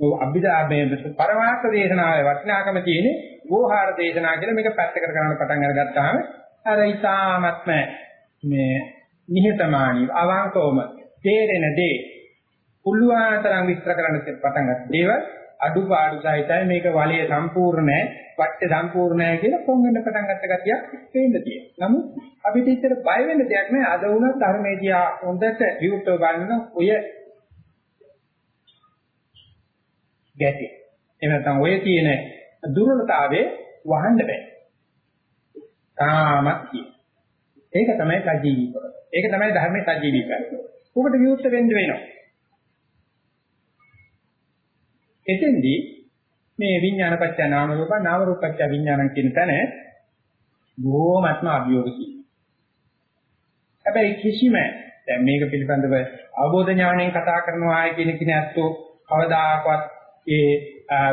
ඔව් අභිදාමයේ පරමාර්ථ දේශනාවේ වටිනාකම තියෙන්නේ වෝහාර දේශනා කියලා මේක පැත්තකට කරන්න පටන් අරගත්තාම අර ඊ타මත්ම මේ නිහතමානී අවංකවම තේරෙන දේ පුළුවන් තරම් විස්තර කරන්න පටන් ගන්න දේවල් අඩුපාඩු සහිතයි මේක වලය සම්පූර්ණ නැහැ වට්ට සම්පූර්ණ නැහැ කියලා කොංගෙන්න පටන් ගත්ත ගතියක් පේන්න තියෙනවා. නමුත් අපිට ඉතර බය වෙන්න දෙයක් නැහැ. අද වුණත් ධර්මයේදී හොඳට විවෘතව බලන ඔය ගැටි. එහෙම නැත්නම් ඔය තියෙන දුර්වලතාවයේ වහන්න බෑ. තාමත් තියෙනවා. ඒක තමයි සජීවී කරන්නේ. ඒක තමයි ධර්මයේ සජීවී කරන්නේ. උකට විවෘත වෙන්න වෙනවා. එතෙන්දී මේ විඥානපච්ච නාම රූප නාම රූපච්ච විඥානං කියන තැන බොහොමත්ම අභියෝගී. හැබැයි කිසිම දැන් මේක පිළිබඳව අවබෝධ ඥාණයෙන් කතා කරනවා කියන කෙන ඇත්තෝ කවදාකවත් ඒ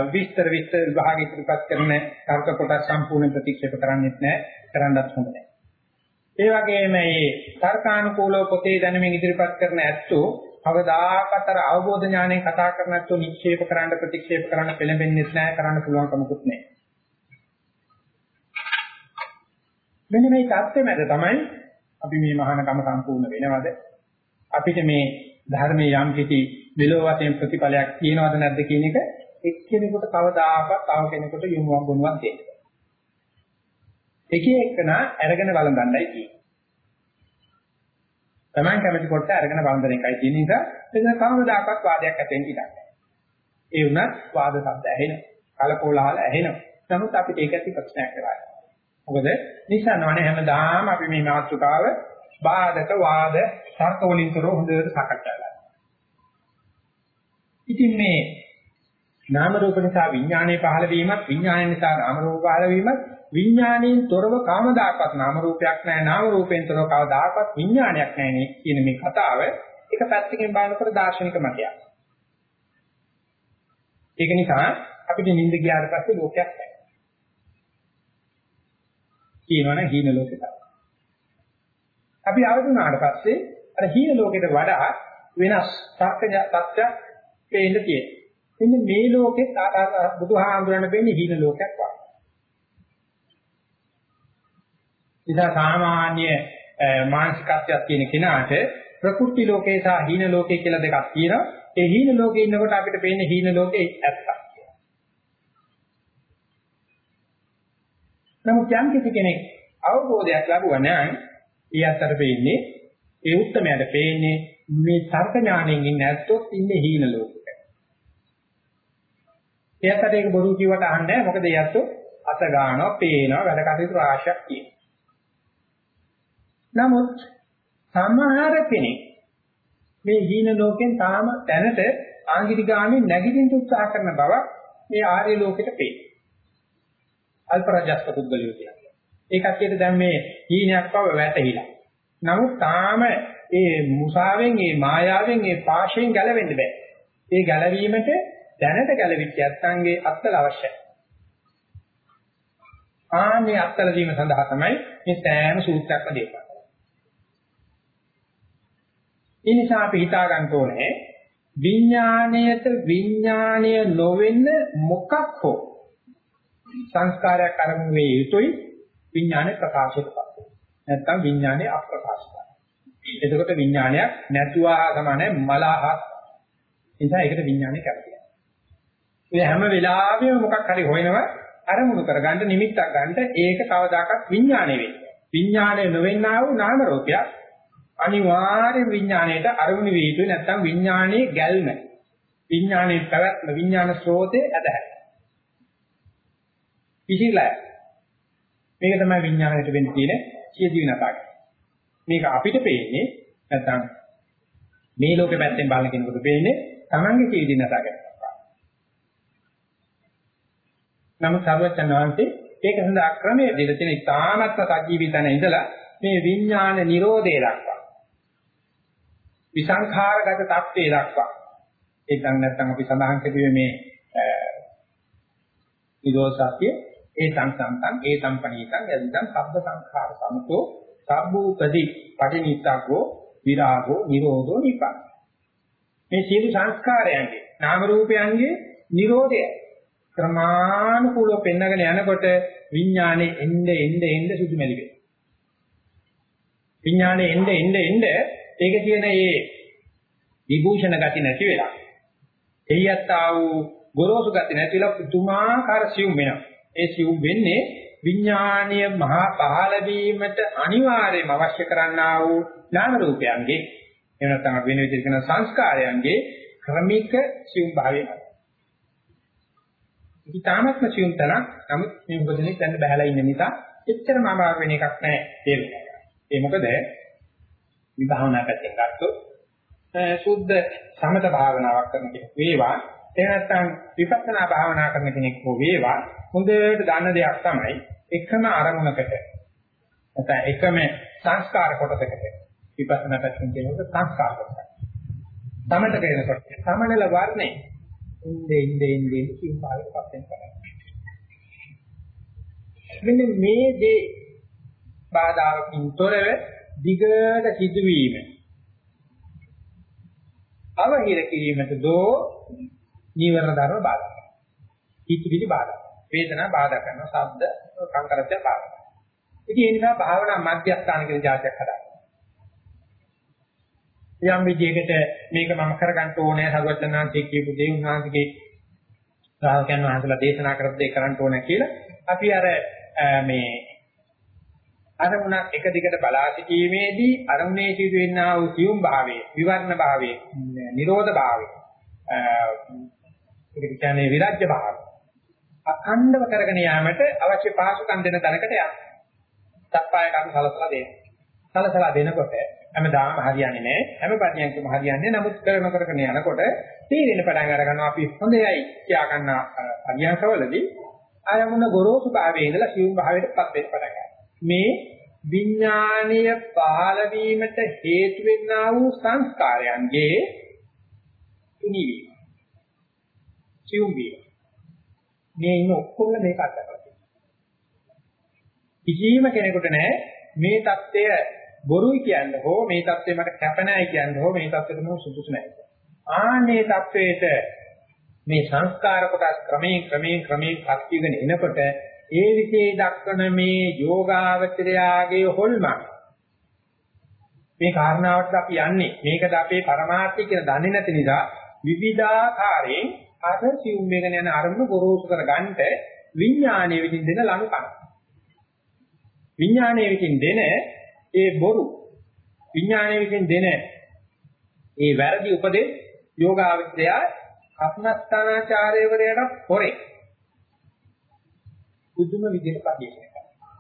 විස්තර විස්තර විභාග ඉදිරිපත් කරන තර්ක කොටස් සම්පූර්ණ ප්‍රතික්ෂේප කරන්නේත් නැහැ කරන්නත් හොඳ නැහැ. ඒ වගේම මේ තර්කානුකූලව පොතේ දැනුමින් ඉදිරිපත් කරන ඇත්තෝ කවදාකවත් අර අවබෝධ ඥාණයෙන් කතා කරන ඇත්තෝ නික්ෂේප කරන්න ප්‍රතික්ෂේප කරන්න පෙළඹෙන්නේ නැහැ කරන්න පුළුවන් කමකුත් නැහැ. මෙන්න මේ தත්ත්වෙ මැද තමයි අපි මේ මහානකම සම්පූර්ණ වෙනවද අපිට මේ ධර්මයේ යම් කිසි මෙලෝ වශයෙන් ප්‍රතිඵලයක් තියෙනවද නැද්ද කියන එක එක්කෙනෙකුට කවදාකවත් තව කෙනෙකුට යොමුවක් ගොනුවක් දෙන්න. එක එකන අරගෙන බලඳන්නයි කියන්නේ. Taman කැමති කොට අරගෙන බලඳන එකයි තියෙන නිසා එතන කවදාකවත් වාදයක් ඇති වෙන්න ඉඩ නැහැ. ඒ වුණත් වාද શબ્ද ඇහෙනවා. කලකෝලහල ඇහෙනවා. නමුත් අපිට ඒක ඇති ප්‍රශ්නයක් කරා. මොකද නිසනවනේ හැමදාම අපි මේ මාතෘකාව බාධක වාද තර්ක වලින් තොරව හොඳට සාකච්ඡා කරනවා. ඉතින් මේ නාම රූප නිසා විඥානයේ පහළ වීමත් විඥානය නිසා නාම රූප පහළ වීමත් විඥාණයෙන් තොරව කාමදායකත් නාම රූපයක් නැහැ නාම රූපයෙන් තොරව කවදාකවත් විඥානයක් නැහැ නේ කියන මේ කතාව එක පැත්තකින් බලනකොට දාර්ශනික මතයක්. ඒක නිසා අපිට නිින්ද ගියාට පස්සේ ලෝකයක් නැහැ. කියනවනේ හීන ලෝකේ තමයි. අපි ආවුනාට පස්සේ අර හීන ලෝකෙට වඩා වෙනස් තාක්ෂණ තත්ත්වයක් පේන්න තියෙනවා. එන්න මේ ලෝකෙත් බුදුහාමුදුරන් වෙන්නේ හීන ලෝකයක් වගේ. ඉතින් සාමාන්‍ය මානසිකත්වයක් තියෙන කෙනාට ප්‍රකෘති ලෝකේ සහ හීන ලෝකේ කියලා දෙකක් තියෙනවා. ඒ හීන ලෝකේ ඉන්නකොට අපිට පේන්නේ හීන ලෝකේ ඇත්තක්. නමුත් යම් කිසි කෙනෙක් අවබෝධයක් ලැබුවා නම් ඊයත්තර වෙන්නේ ඒ උත්තරමයට පේන්නේ මේ තර්ක ඥාණයෙන් ඉන්නේ නැත්තොත් ඉන්නේ හීන ලෝකෙක. එයාට ඒක බොරු කිව්වට අහන්නේ නැහැ මොකද එයාට අත ගන්නවා, පේනවා, වැඩ කටයුතු රාශියක් තියෙනවා. නමුත් සමහර කෙනෙක් මේ හීන ලෝකෙන් තාම දැනට ආංගිරි ගානේ නැගිටින්න උත්සාහ කරන බව මේ ආර්ය ලෝකෙට පේනවා. අල්ප රජස්ක පුද්ගලියෝ කියන්නේ. ඒ කච්චියට දැන් මේ හීනයක් බව වැටහිලා. නමුත් තාම ඒ මුසාවෙන් ඒ මායාවෙන් ඒ පාෂයෙන් ගැලවෙන්න බෑ. ඒ ගැලවීමට දැනට ගැලවිච්ච යත්ංගේ අත්කල අවශ්‍යයි. ආන්නේ අත්කල වීම සඳහා තමයි මේ සෑම සූත්‍රයක්ම දෙන්නේ. ඒ නිසා අපි හිතා ගන්න ඕනේ විඥාණයට විඥාණය නොවෙන්න මොකක් හෝ සංස්කාරයක් අරමුණු වේ යුතුයි විඥානය ප්‍රකාශයටපත් නැත්නම් විඥානය අප්‍රකාශයි. එතකොට විඥානයක් නැතුවා සමානයි මලහත්. නිසා ඒකට විඥානය කැපතියි. ඒ හැම වෙලාවෙම මොකක් හරි හොයනවා අරමුණු කරගන්න නිමිත්තක් ගන්න ඒක කවදාකවත් විඥානය වෙන්නේ. විඥානය නොවෙන්නා වූ නාම රූපයක් අනිවාර්ය විඥාණයට අරමුණු වේ යුතුයි. නැත්නම් විඥානයේ ගැල්ම. විඥානයේ පැවැත්ම විඥාන ස්රෝතේ ඇදහැර පිහිලා. මේක තමයි විඥාණයට වෙන්න තියෙන සියදිවි නතක මේක අපිට පේන්නේ නැත්නම් මේ ලෝකෙ පැත්තෙන් බලන කෙනෙකුට පේන්නේ Tamange සියදිවි නතක නමුත් සර්වචන් වහන්සේ ඒක සඳහා ක්‍රමයේ දෙල තියෙන ඉතාමත්ම සජීවී තැන ඉඳලා මේ විඥාන නිරෝධය දක්වා විසංඛාරගත தත්ත්වයේ දක්වා. ඒක නම් නැත්නම් අපි සඳහන් කරුවේ මේ නිරෝධසත්‍ය ඒ සංසංතං ඒ සම්පණීතං යදිදං සබ්බ සංඛාර සමතෝ සබ්බූපදි පටිනිස්සග්ගෝ විරාගෝ නිරෝධෝ නිපාත. මේ සියලු සංස්කාරයන්ගේ නාම රූපයන්ගේ නිරෝධය ක්‍රමානුකූලව පෙන්නගෙන යනකොට විඥානේ එnde එnde එnde සුදු මෙලි වෙනවා. විඥානේ එnde එnde එnde ඒකේ තියෙන මේ විභූෂණ ගති නැති වෙලා එයියත් ආ වූ ගොරෝසු ගති නැතිලා පුදුමාකාර සියුම් වෙනවා. ඒ සියුම් වෙන්නේ විඥානීය මහා පහළ වීමට අනිවාර්යයෙන්ම අවශ්‍ය කරන්නා වූ නාම රූපයන්ගේ එහෙම නැත්නම් වෙන විදිහට කියන සංස්කාරයන්ගේ ක්‍රමික සියුම් භාවය මත. ඉති තාමත්ම සියුම් තරක් නමුත් මේ උපදිනේ දැන් බහැලා ඉන්න නිසා එච්චරම අමාරු වෙන එකක් නැහැ තේරුම් ගන්න. ඒ මොකද විභාවනා පැත්තෙන් ගත්තොත් සුද්ධ සමත භාවනාවක් කරන කෙනෙක් වේවා එහෙම නැත්නම් විපස්සනා භාවනා කරන කෙනෙක් හෝ වේවා හොඳට දන්න දෙයක් තමයි එකම අරමුණකට නැත්නම් එකම සංස්කාර කොටසකට විපස්සනා පැත්තෙන් කියනකොට සංස්කාර කොටසක්. සමත කරනකොට සමනල වර්ණේ ඉnde ඉnde ඉnde කියන පාඩක පස්සෙන් කරන්නේ. මෙන්න මේ දේ බාධාකින් තොරව දිගට සිදුවීම අවහිර කිරීමට දෝ නීවරණ ධර්ම බාධා කරනවා. හිතවිලි බාධා කරනවා. වේදනා බාධා කරනවා. ශබ්ද සංකරත්‍ය බාධා කරනවා. ඉතින් ඒ නිසා භාවනා මධ්‍යස්ථාන කියන જાතියක් හදාගන්න. යම් විදිහකට මේක මම කරගන්න ඕනේ සර්වඥාන්සේ කියපු දේ උන්වහන්සේගේ ශ්‍රාවකයන් වහන්සේලා දේශනා කරපු දේ කරන්න ඕනේ කියලා අපි අර මේ අරමුණක් එක දිගට බලා සිටීමේදී අරමුණේ සිදු වෙන්නා වූ සියුම් භාවයේ විවර්ණ භාවයේ නිරෝධ භාවයේ ඒකට කියන්නේ විරාජ්‍ය භාවය අඛණ්ඩව කරගෙන යාමට අවශ්‍ය පහසුකම් දෙන තැනකට යන්න. සප්පාය කර්ම සලසලා දෙන්න. සලසලා දෙනකොට හැමදාම හරියන්නේ නැහැ. හැම පරියන්කම හරියන්නේ නමුත් කරන කරගෙන යනකොට තීරණ පටන් අර ගන්නවා අපි හොඳයි කියා ගන්න පරියන්කවලදී ආයමුණ ගොරෝසු භාවයේ ඉඳලා සියුම් භාවයටපත් වෙන්න පටන් ගන්නවා. මේ විඥානීය පහළ වීමට හේතු වෙන්නා වූ සංස්කාරයන්ගේ තුනිවීම. සිව්වීම. මේ ඉන්න ඔක්කොම මේක අත්දැකලා තියෙනවා. කිසිම කෙනෙකුට නැහැ මේ தත්ත්වය බොරුයි කියන්න හෝ මේ தත්ත්වය මට කැප නැහැ කියන්න හෝ මේ தත්ත්වෙට මම සුදුසු නැහැ. ආන්නේ தත්ත්වයට මේ සංස්කාර කොටස් ක්‍රමයෙන් ක්‍රමයෙන් ක්‍රමයෙන් පත්විගෙන එනකොට ඒ විශේෂ දක්වන මේ යෝගාවචරයාගේ හොල්මන්. මේ කාරණාවට අපි යන්නේ. මේකද අපේ પરමාර්ථය කියලා දන්නේ නැති නිසා විවිධාකාරයෙන් අර සිවුම් වේගන යන අරමුණු ගොරෝසු කරගන්නට විඥානයේ විදිහින් දෙන ලනු කන විඥානයේ විදිහින් දෙන ඒ බොරු. විඥානයේ විදිහින් දෙන ඒ වැරදි උපදේ යෝගාවචරය අත්නස්ථානාචාර්යවරයාට හොරේ බුදුම විදිහට පරිශීලනය කරනවා.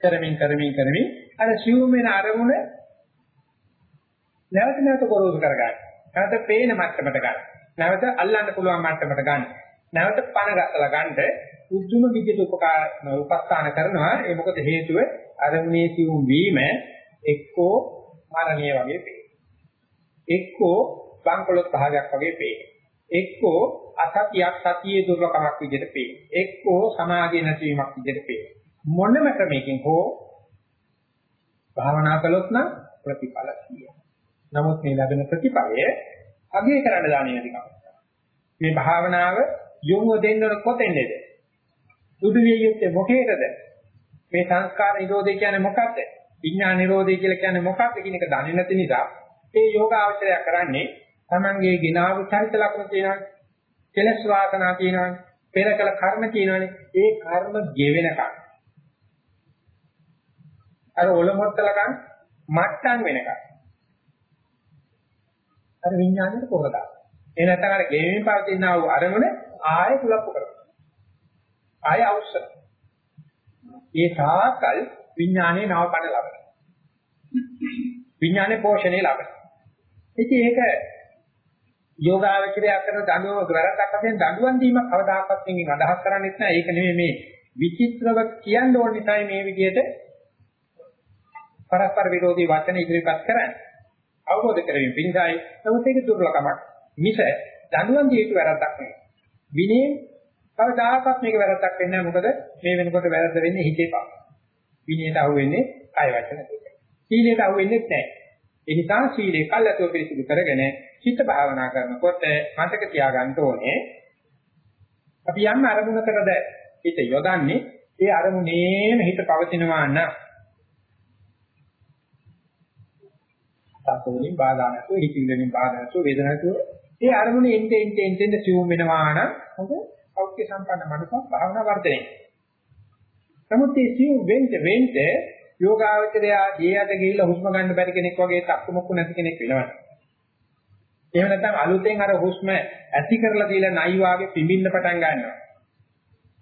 කරමින් කරමින් කරමින් අර සිවුම් වෙන අරමුණ නැවත නැවත ගොරෝසු කරගන්න. නැවත පේන මට්ටමට ගන්න. නැවත අල්ලන්න පුළුවන් මට්ටමට ගන්න. නැවත පණ ගස්සලා ගන්නට උතුම් විදිහට උපකාර උපස්ථාන කරනවා. ඒ මොකද හේතුව අරමුණේ සිවුම් වීම එක්කෝ මරණීය වගේ පේනවා. එක්කෝ බංකොලොත් භාගයක් වගේ පේනවා. එක්කෝ අසතියක් සතියේ දුර්ලභමක් විදිහට පේනවා. එක්කෝ සමාධිය නැතිවීමක් විදිහට පේනවා. මොනම ක්‍රමයකින් හෝ භාවනා කළොත් නම් ප්‍රතිඵල කියනවා. නමුත් මේ ලැබෙන ප්‍රතිඵලය අගය කරන්න දාන්නේ නැති කම. මේ භාවනාව යොමු දෙන්න කොතෙන්ද? බුදු විය යුත්තේ මොකේද? මේ සංස්කාර නිරෝධය කියන්නේ මොකක්ද? විඥාන නිරෝධය කියලා කියන්නේ මොකක්ද කියන එක දන්නේ නැති නිසා ඒ යෝග අවශ්‍යය කරන්නේ Tamange ගිනාව චරිත ලක්ෂණ තියෙනවා. කෙලස් වාසනා තියෙනවා. පෙර කළ කර්ම තියෙනවානේ. ඒ කර්ම ගෙවෙනකම්. අර ඔලොමොත්තලකම් මට්ටම් වෙනකම්. අර විඥාණයට පොරදා. ඒ නැත්නම් අර ගෙවෙමින් පවතින ආ වූ අරමුණ ආයෙ කුලප්පු කරනවා. ආයෙ අවශ්‍ය. ඒ තාකල් විඥානයේ නවපණ ලබනවා. විඥානයේ පෝෂණය ලබනවා. ඉතින් ඒක යෝගාවචරය කරන දඬුවම වැරද්දක් වශයෙන් දඬුවම් දීමක් කවදාකවත් මේකෙන් අදහස් කරන්නේත් නැහැ. ඒක නෙමෙයි මේ විචිත්‍රව කියන්න ඕන නිසායි මේ විදිහට පරස්පර විරෝධී වචන ඉදිරිපත් කරන්නේ. අවබෝධ කරගන්න පිණිසයි. නමුත් ඒක දුර්ලභමක්. මිස දඬුවම් දිය යුතු වැරද්දක් නෙවෙයි. විනේ කවදාකවත් මේක වැරද්දක් වෙන්නේ නැහැ. මොකද මේ වෙනකොට වැරද්ද වෙන්නේ හිතේ පහ. විනයට අහු වෙන්නේ කය වචන දෙක. සීලයට අහු වෙන්නේ නැහැ. ඒ නිසා සීලේ කල්ැතුව පිළිසිදු කරගෙන හිත භාවනා කරනකොට මතක තියාගන්න ඕනේ අපි යම් අරමුණකටද හිත යොදන්නේ ඒ අරමුණේම හිත පවතිනවා නම් සතුලින් බාධා නැතුව හිතින් වලින් බාධා නැතුව වේදනාව නැතුව ඒ අරමුණේ එnte ente ente ente සිවුම් වෙනවා නම් හොඳ සෞඛ්‍ය සම්පන්න මනසක් භාවනා වර්ධනය. නමුත් මේ සිවුම් වෙන්ට වෙන්ට යෝගාවචරය ඊයට ගිහිල්ලා හුස්ම ගන්න බැරි කෙනෙක් වගේ තක්කමුක්කු නැති කෙනෙක් වෙනවා. එහෙම නැත්නම් අලුතෙන් අර හුස්ම ඇති කරලා දීලා නයි වාගේ පිඹින්න පටන් ගන්නවා.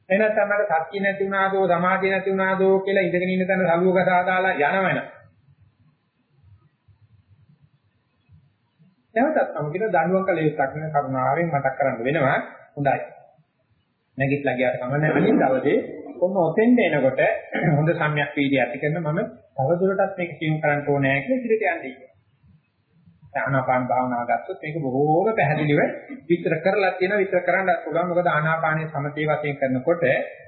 එහෙම නැත්නම් අර සත්‍ය නැති වුණාදෝ සමාධිය නැති වුණාදෝ කියලා ඉඳගෙන ඉන්න තැන සලුව ගසා දාලා යනවන. නැවතත් සමගින දඬුවම් කළ යුත්තක් වෙන කරුණාවෙන් මතක් කරන්න වෙනවා. හොඳයි. නැගිටලා ගියාට කමන්නේ අනිත් දවසේ කොහොම ඔතෙන්ද එනකොට හොඳ සම්‍යක් වීර්යය ඇති කරන මම තවදුරටත් මේක සියුම් කරන්න ඕනේ කියලා ඉදිරියට යන්නේ. ආනාපාන භාවනාව ගත්තොත් මේක බොහෝම පැහැදිලිව විස්තර කරලා තියෙනවා විස්තර කරන්නත් පුළුවන් මොකද ආනාපානයේ සමතේ වශයෙන් කරනකොට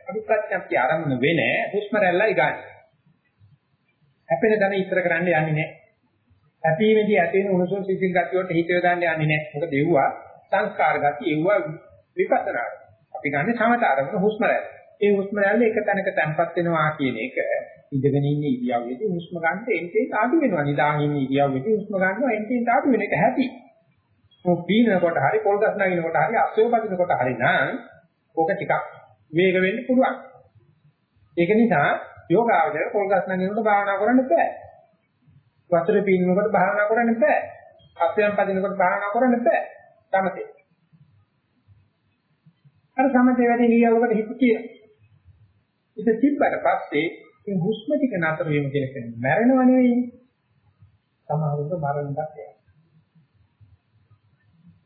අපි ප්‍රත්‍යක්ෂ ආරම්භන වෙන්නේ හුස්ම රැල්ලයි ගන්න. හැපෙන දන ඉස්තර කරන්න යන්නේ නැහැ. හැපීමේදී ඇති වෙන උණුසුම් සිසිල් ගතිය වලට හිත යොදන්න යන්නේ නැහැ. මොකද ඒවා සංස්කාර ගතිය ඒවා විපස්සනා. අපි ගන්න සමත ආරම්භන හුස්ම රැල්ල. ඒ හුස්ම රැල්ල එක තැනක තැම්පත් වෙනවා කියන එක ඉඳගෙන ඉන්න ඉරියව්වේදී හුස්ම ගන්න එන්ටෙන් ආඩු වෙනවා. නිදාගෙන ඉන්න ඉරියව්වේදී හුස්ම ගන්නවා එන්ටෙන් ආඩු වෙන එක හැටි. මොකද පීනනකොට හරි පොල් ගස් නගිනකොට හරි අස්සය බදිනකොට හරි නම් ඕක ටිකක් වේග වෙන්න පුළුවන්. ඒක නිසා යෝගාවචර පොල් ගස් නගිනකොට භාවනා කරන්න බෑ. වතුර පීනනකොට භාවනා කරන්න බෑ. අස්සයන් පදිනකොට භාවනා කරන්න බෑ. සමතේ. අර සමතේ වැඩි ඉරියව්වකට හිත කියලා. ඉත තිබ්බට පස්සේ මේ හුස්ම ටික නතර වීම කියලා කියන්නේ මැරෙනව නෙවෙයි. සමහරවිට මරණයක් යනවා.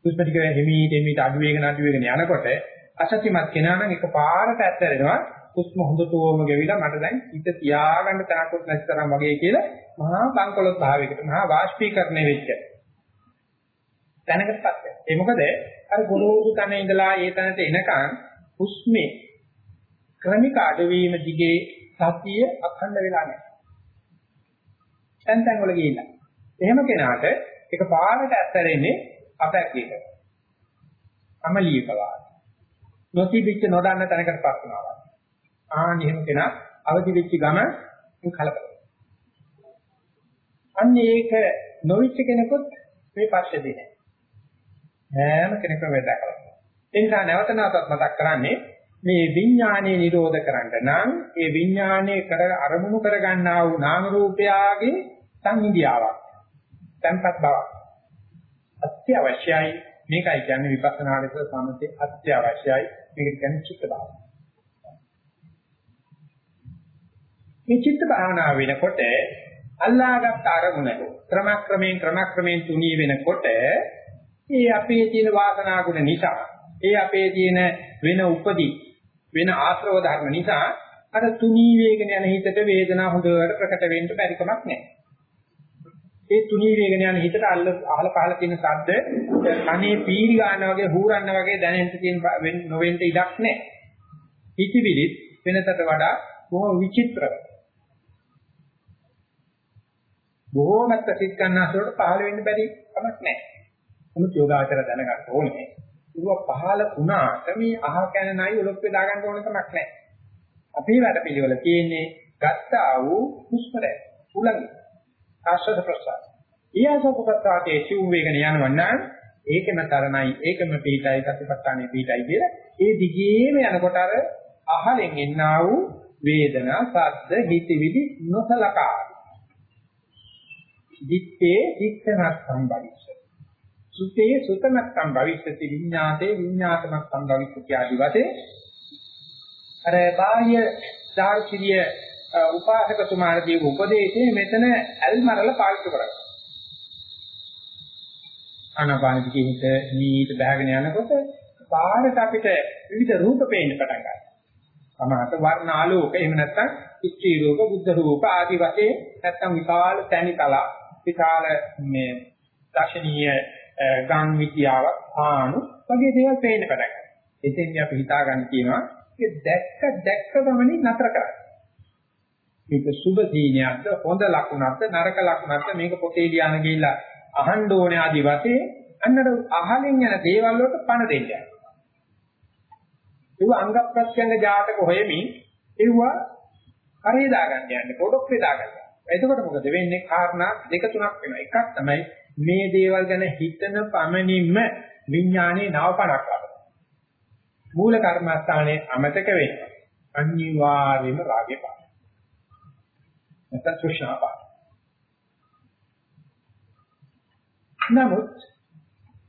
හුස්ම ටික හිමීට හිමීට අඩු වෙගෙන අඩු වෙගෙන යනකොට අසත්‍යමත් කෙනා නම් එකපාරට ඇත්තරෙනවා හුස්ම හොඳටම ගෙවිලා මට දැන් හිත තියාගන්න තරකුත් නැති තරම් වගේ කියලා මහා බංකොලොත් භාවයකට මහා වාෂ්පීකරණය වෙච්ච දැනකටපත් වෙනවා. ඒ මොකද අර ගොරෝසු තැන ඉඳලා ඒ තැනට එනකන් හුස්මේ ක්‍රමික අඩවීම දිගේ සතිය අඛණ්ඩ වෙලා නැහැ. තැන් තැන් වල ගිහිල්ලා. එහෙම කෙනාට එක පාරට ඇත්තරෙන්නේ අපැක්කේක. අමලියකවා. නොතිබිච්ච නොදන්න තැනකටපත් වෙනවා. ආන් එහෙම කෙනා අවදි වෙච්ච ගම කලබල. අන්න ඒක නොවිච්ච කෙනෙකුත් මේ පස්සේ දෙන්නේ. හැම කෙනෙකුම වෙදකලා. ඒ නිසා නැවත නැවතත් මතක් කරන්නේ මේ විඥානයේ නිරෝධ කරන්න නම් ඒ විඥානයේ කර අරමුණු කර ගන්නා වූ නාම රූපයාගේ සංහිඳියාවක් tempat බවක්. අත්‍යවශ්‍යයි. මේකයි කියන්නේ විපස්සනා ලෙස සමතේ අත්‍යවශ්‍යයි. මේක කියන්නේ චිත්ත භාවනාව. මේ චිත්ත භාවනාව වෙනකොට අල්ලාගත් අරමුණ ක්‍රමක්‍රමයෙන් ක්‍රමක්‍රමයෙන් තුනී වෙනකොට ඒ අපේ තියෙන වාසනා ගුණ නිසා ඒ අපේ තියෙන වෙන උපදී වෙන ආශ්‍රව ධර්ම නිසා අර තුනී වේගන යන හිතට වේදනාව හොඳට ප්‍රකට වෙන්න බැරි කමක් නැහැ. ඒ තුනී වේගන යන හිතට අල්ල අහල පහල තියෙන ශබ්ද අනේ පීරි ගන්න වගේ හූරන්න වගේ දැනෙන්න තියෙන නොවෙන්න ඉඩක් නැහැ. හිතවිලිත් වෙනතට වඩා බොහෝ විචිත්‍රයි. බොහෝමත් සිත් ගන්නසොට පහළ වෙන්න බැරි කමක් නැහැ. නමුත් යෝගාචර දැනගන්න ඕනේ. ඌව පහළ වුණාට මේ අහ කැනනයි ඔලොක් වේදා ගන්න ඕන කමක් නැහැ. අපේ වැඩ පිළිවෙල තියෙන්නේ ගත්තා වූ හුස්මරය. උලංගි. ආශ්‍රද ප්‍රසාර. ඊයසෝපපත්තාගේ සිව් වේගන යනවා නම් ඒකම තරණයි ඒකම පිටයි සතිපට්ඨානේ පිටයි කියලා ඒ දිගේම යනකොට අර අහලෙන් එන්නා වූ වේදනා සද්ද හිතවිලි නොසලකා දිත්තේ දිත්තනක් සම්බවිස්ස සුතේ සුතමත්තම් භවිෂ්‍යති විඤ්ඤාතේ විඤ්ඤාතමත්තම් භවිෂ්‍යති ආදි වශයෙන් අර බාහ්‍ය දාර්ශනිය උපාසකතුමාගේ උපදේශයේ මෙතන ඇල්මරල පාවිච්චි කරා. ආනාපාන දිගින්ට නීත බහගෙන යනකොට පාරට අපිට විවිධ රූප පේන්න පටන් ගන්නවා. සමහරට වර්ණ ආලෝක එහෙම නැත්නම් ඉච්ඡී රූප, බුද්ධ රූප ආදී වශයෙන් නැත්නම් විශාල තැනිකල විශාල මේ දර්ශනීය ගාන් විද්‍යාවක් ආනු වගේ දේවල් පේන්න පටන් ගන්නවා. එතෙන්දී අපි හිතා ගන්න කියනවා ඒ දැක්ක දැක්ක ගමනින් නතර කරන්න. මේක සුභ සීනියක්ද හොඳ ලකුණක්ද නරක ලකුණක්ද මේක පොතේ ලියන්න ගිහිල්ලා අහන්න ඕනේ ආදි වශයෙන් අන්නර අහලින් යන දේවල් වලට පණ දෙන්න යනවා. ඒව අංග ප්‍රත්‍යංග ජාතක හොයමින් ඒව හරිය දාගන්න යන්නේ පොඩක් වේදාගන්න. එතකොට මොකද වෙන්නේ කාරණා දෙක තුනක් වෙනවා. එකක් තමයි මේ දේවල් ගැන හිතන පමණින්ම විඥානයේ නවපණක් ලබනවා. මූල කර්මස්ථානයේ අමතක වෙනවා. අනිවාර්යයෙන්ම රාගේ පාන. නැත්නම් තෘෂ්ණා පාන. නමුත්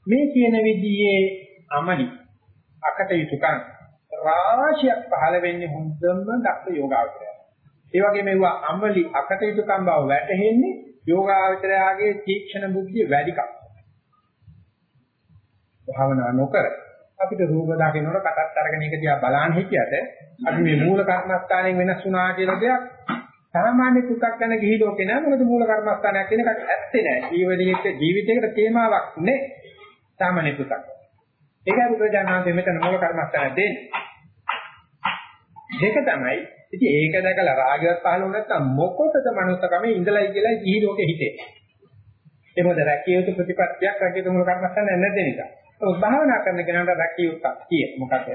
මේ කියන විදිහේ අමලි අකටයුතුකම් රාශියක් පහළ වෙන්නේ හොඳම දක්ෂ යෝගාවචරය. ඒ වගේම ඒවා අමලි අකටයුතුකම් බව වැටහෙන්නේ යෝගාවචරයාගේ තීක්ෂණ බුද්ධිය වැඩිකම්. භාවනා නොකර අපිට රූප දකින්නකොට කටත් අරගෙන ඒක දිහා බලන්න හිටියට අපි මේ මූල කර්මස්ථානයෙන් වෙනස් වුණා කියලා දෙයක් සාමාන්‍ය පුතක් ගැන ගිහි ලෝකේ නෑ. මොකද මූල කර්මස්ථානයක් කියන එකක් ඇත්තේ නෑ. ජීවිතයක ජීවිතයකට තේමාවක් නෑ. සාමාන්‍ය පුතක්. ඒකයි බුදුජානනාංශ මෙතන මූල කර්මස්ථානය දෙන්නේ. ඒක තමයි ඉතින් ඒක දැකලා රාගයක් පහළ වුණ නැත්නම් මොකොටද මනුස්සකමේ ඉඳලයි කියලා ජීවි ලෝකෙ හිතේ. ඒ මොකද රැකිය යුතු ප්‍රතිපත්තියක් රැකිය යුතු මූල කර්මස්ථානය නැද්ද නිසා ඒක භාවනා කරන කෙනාට රැකිය යුක්තක් කිය. මොකද?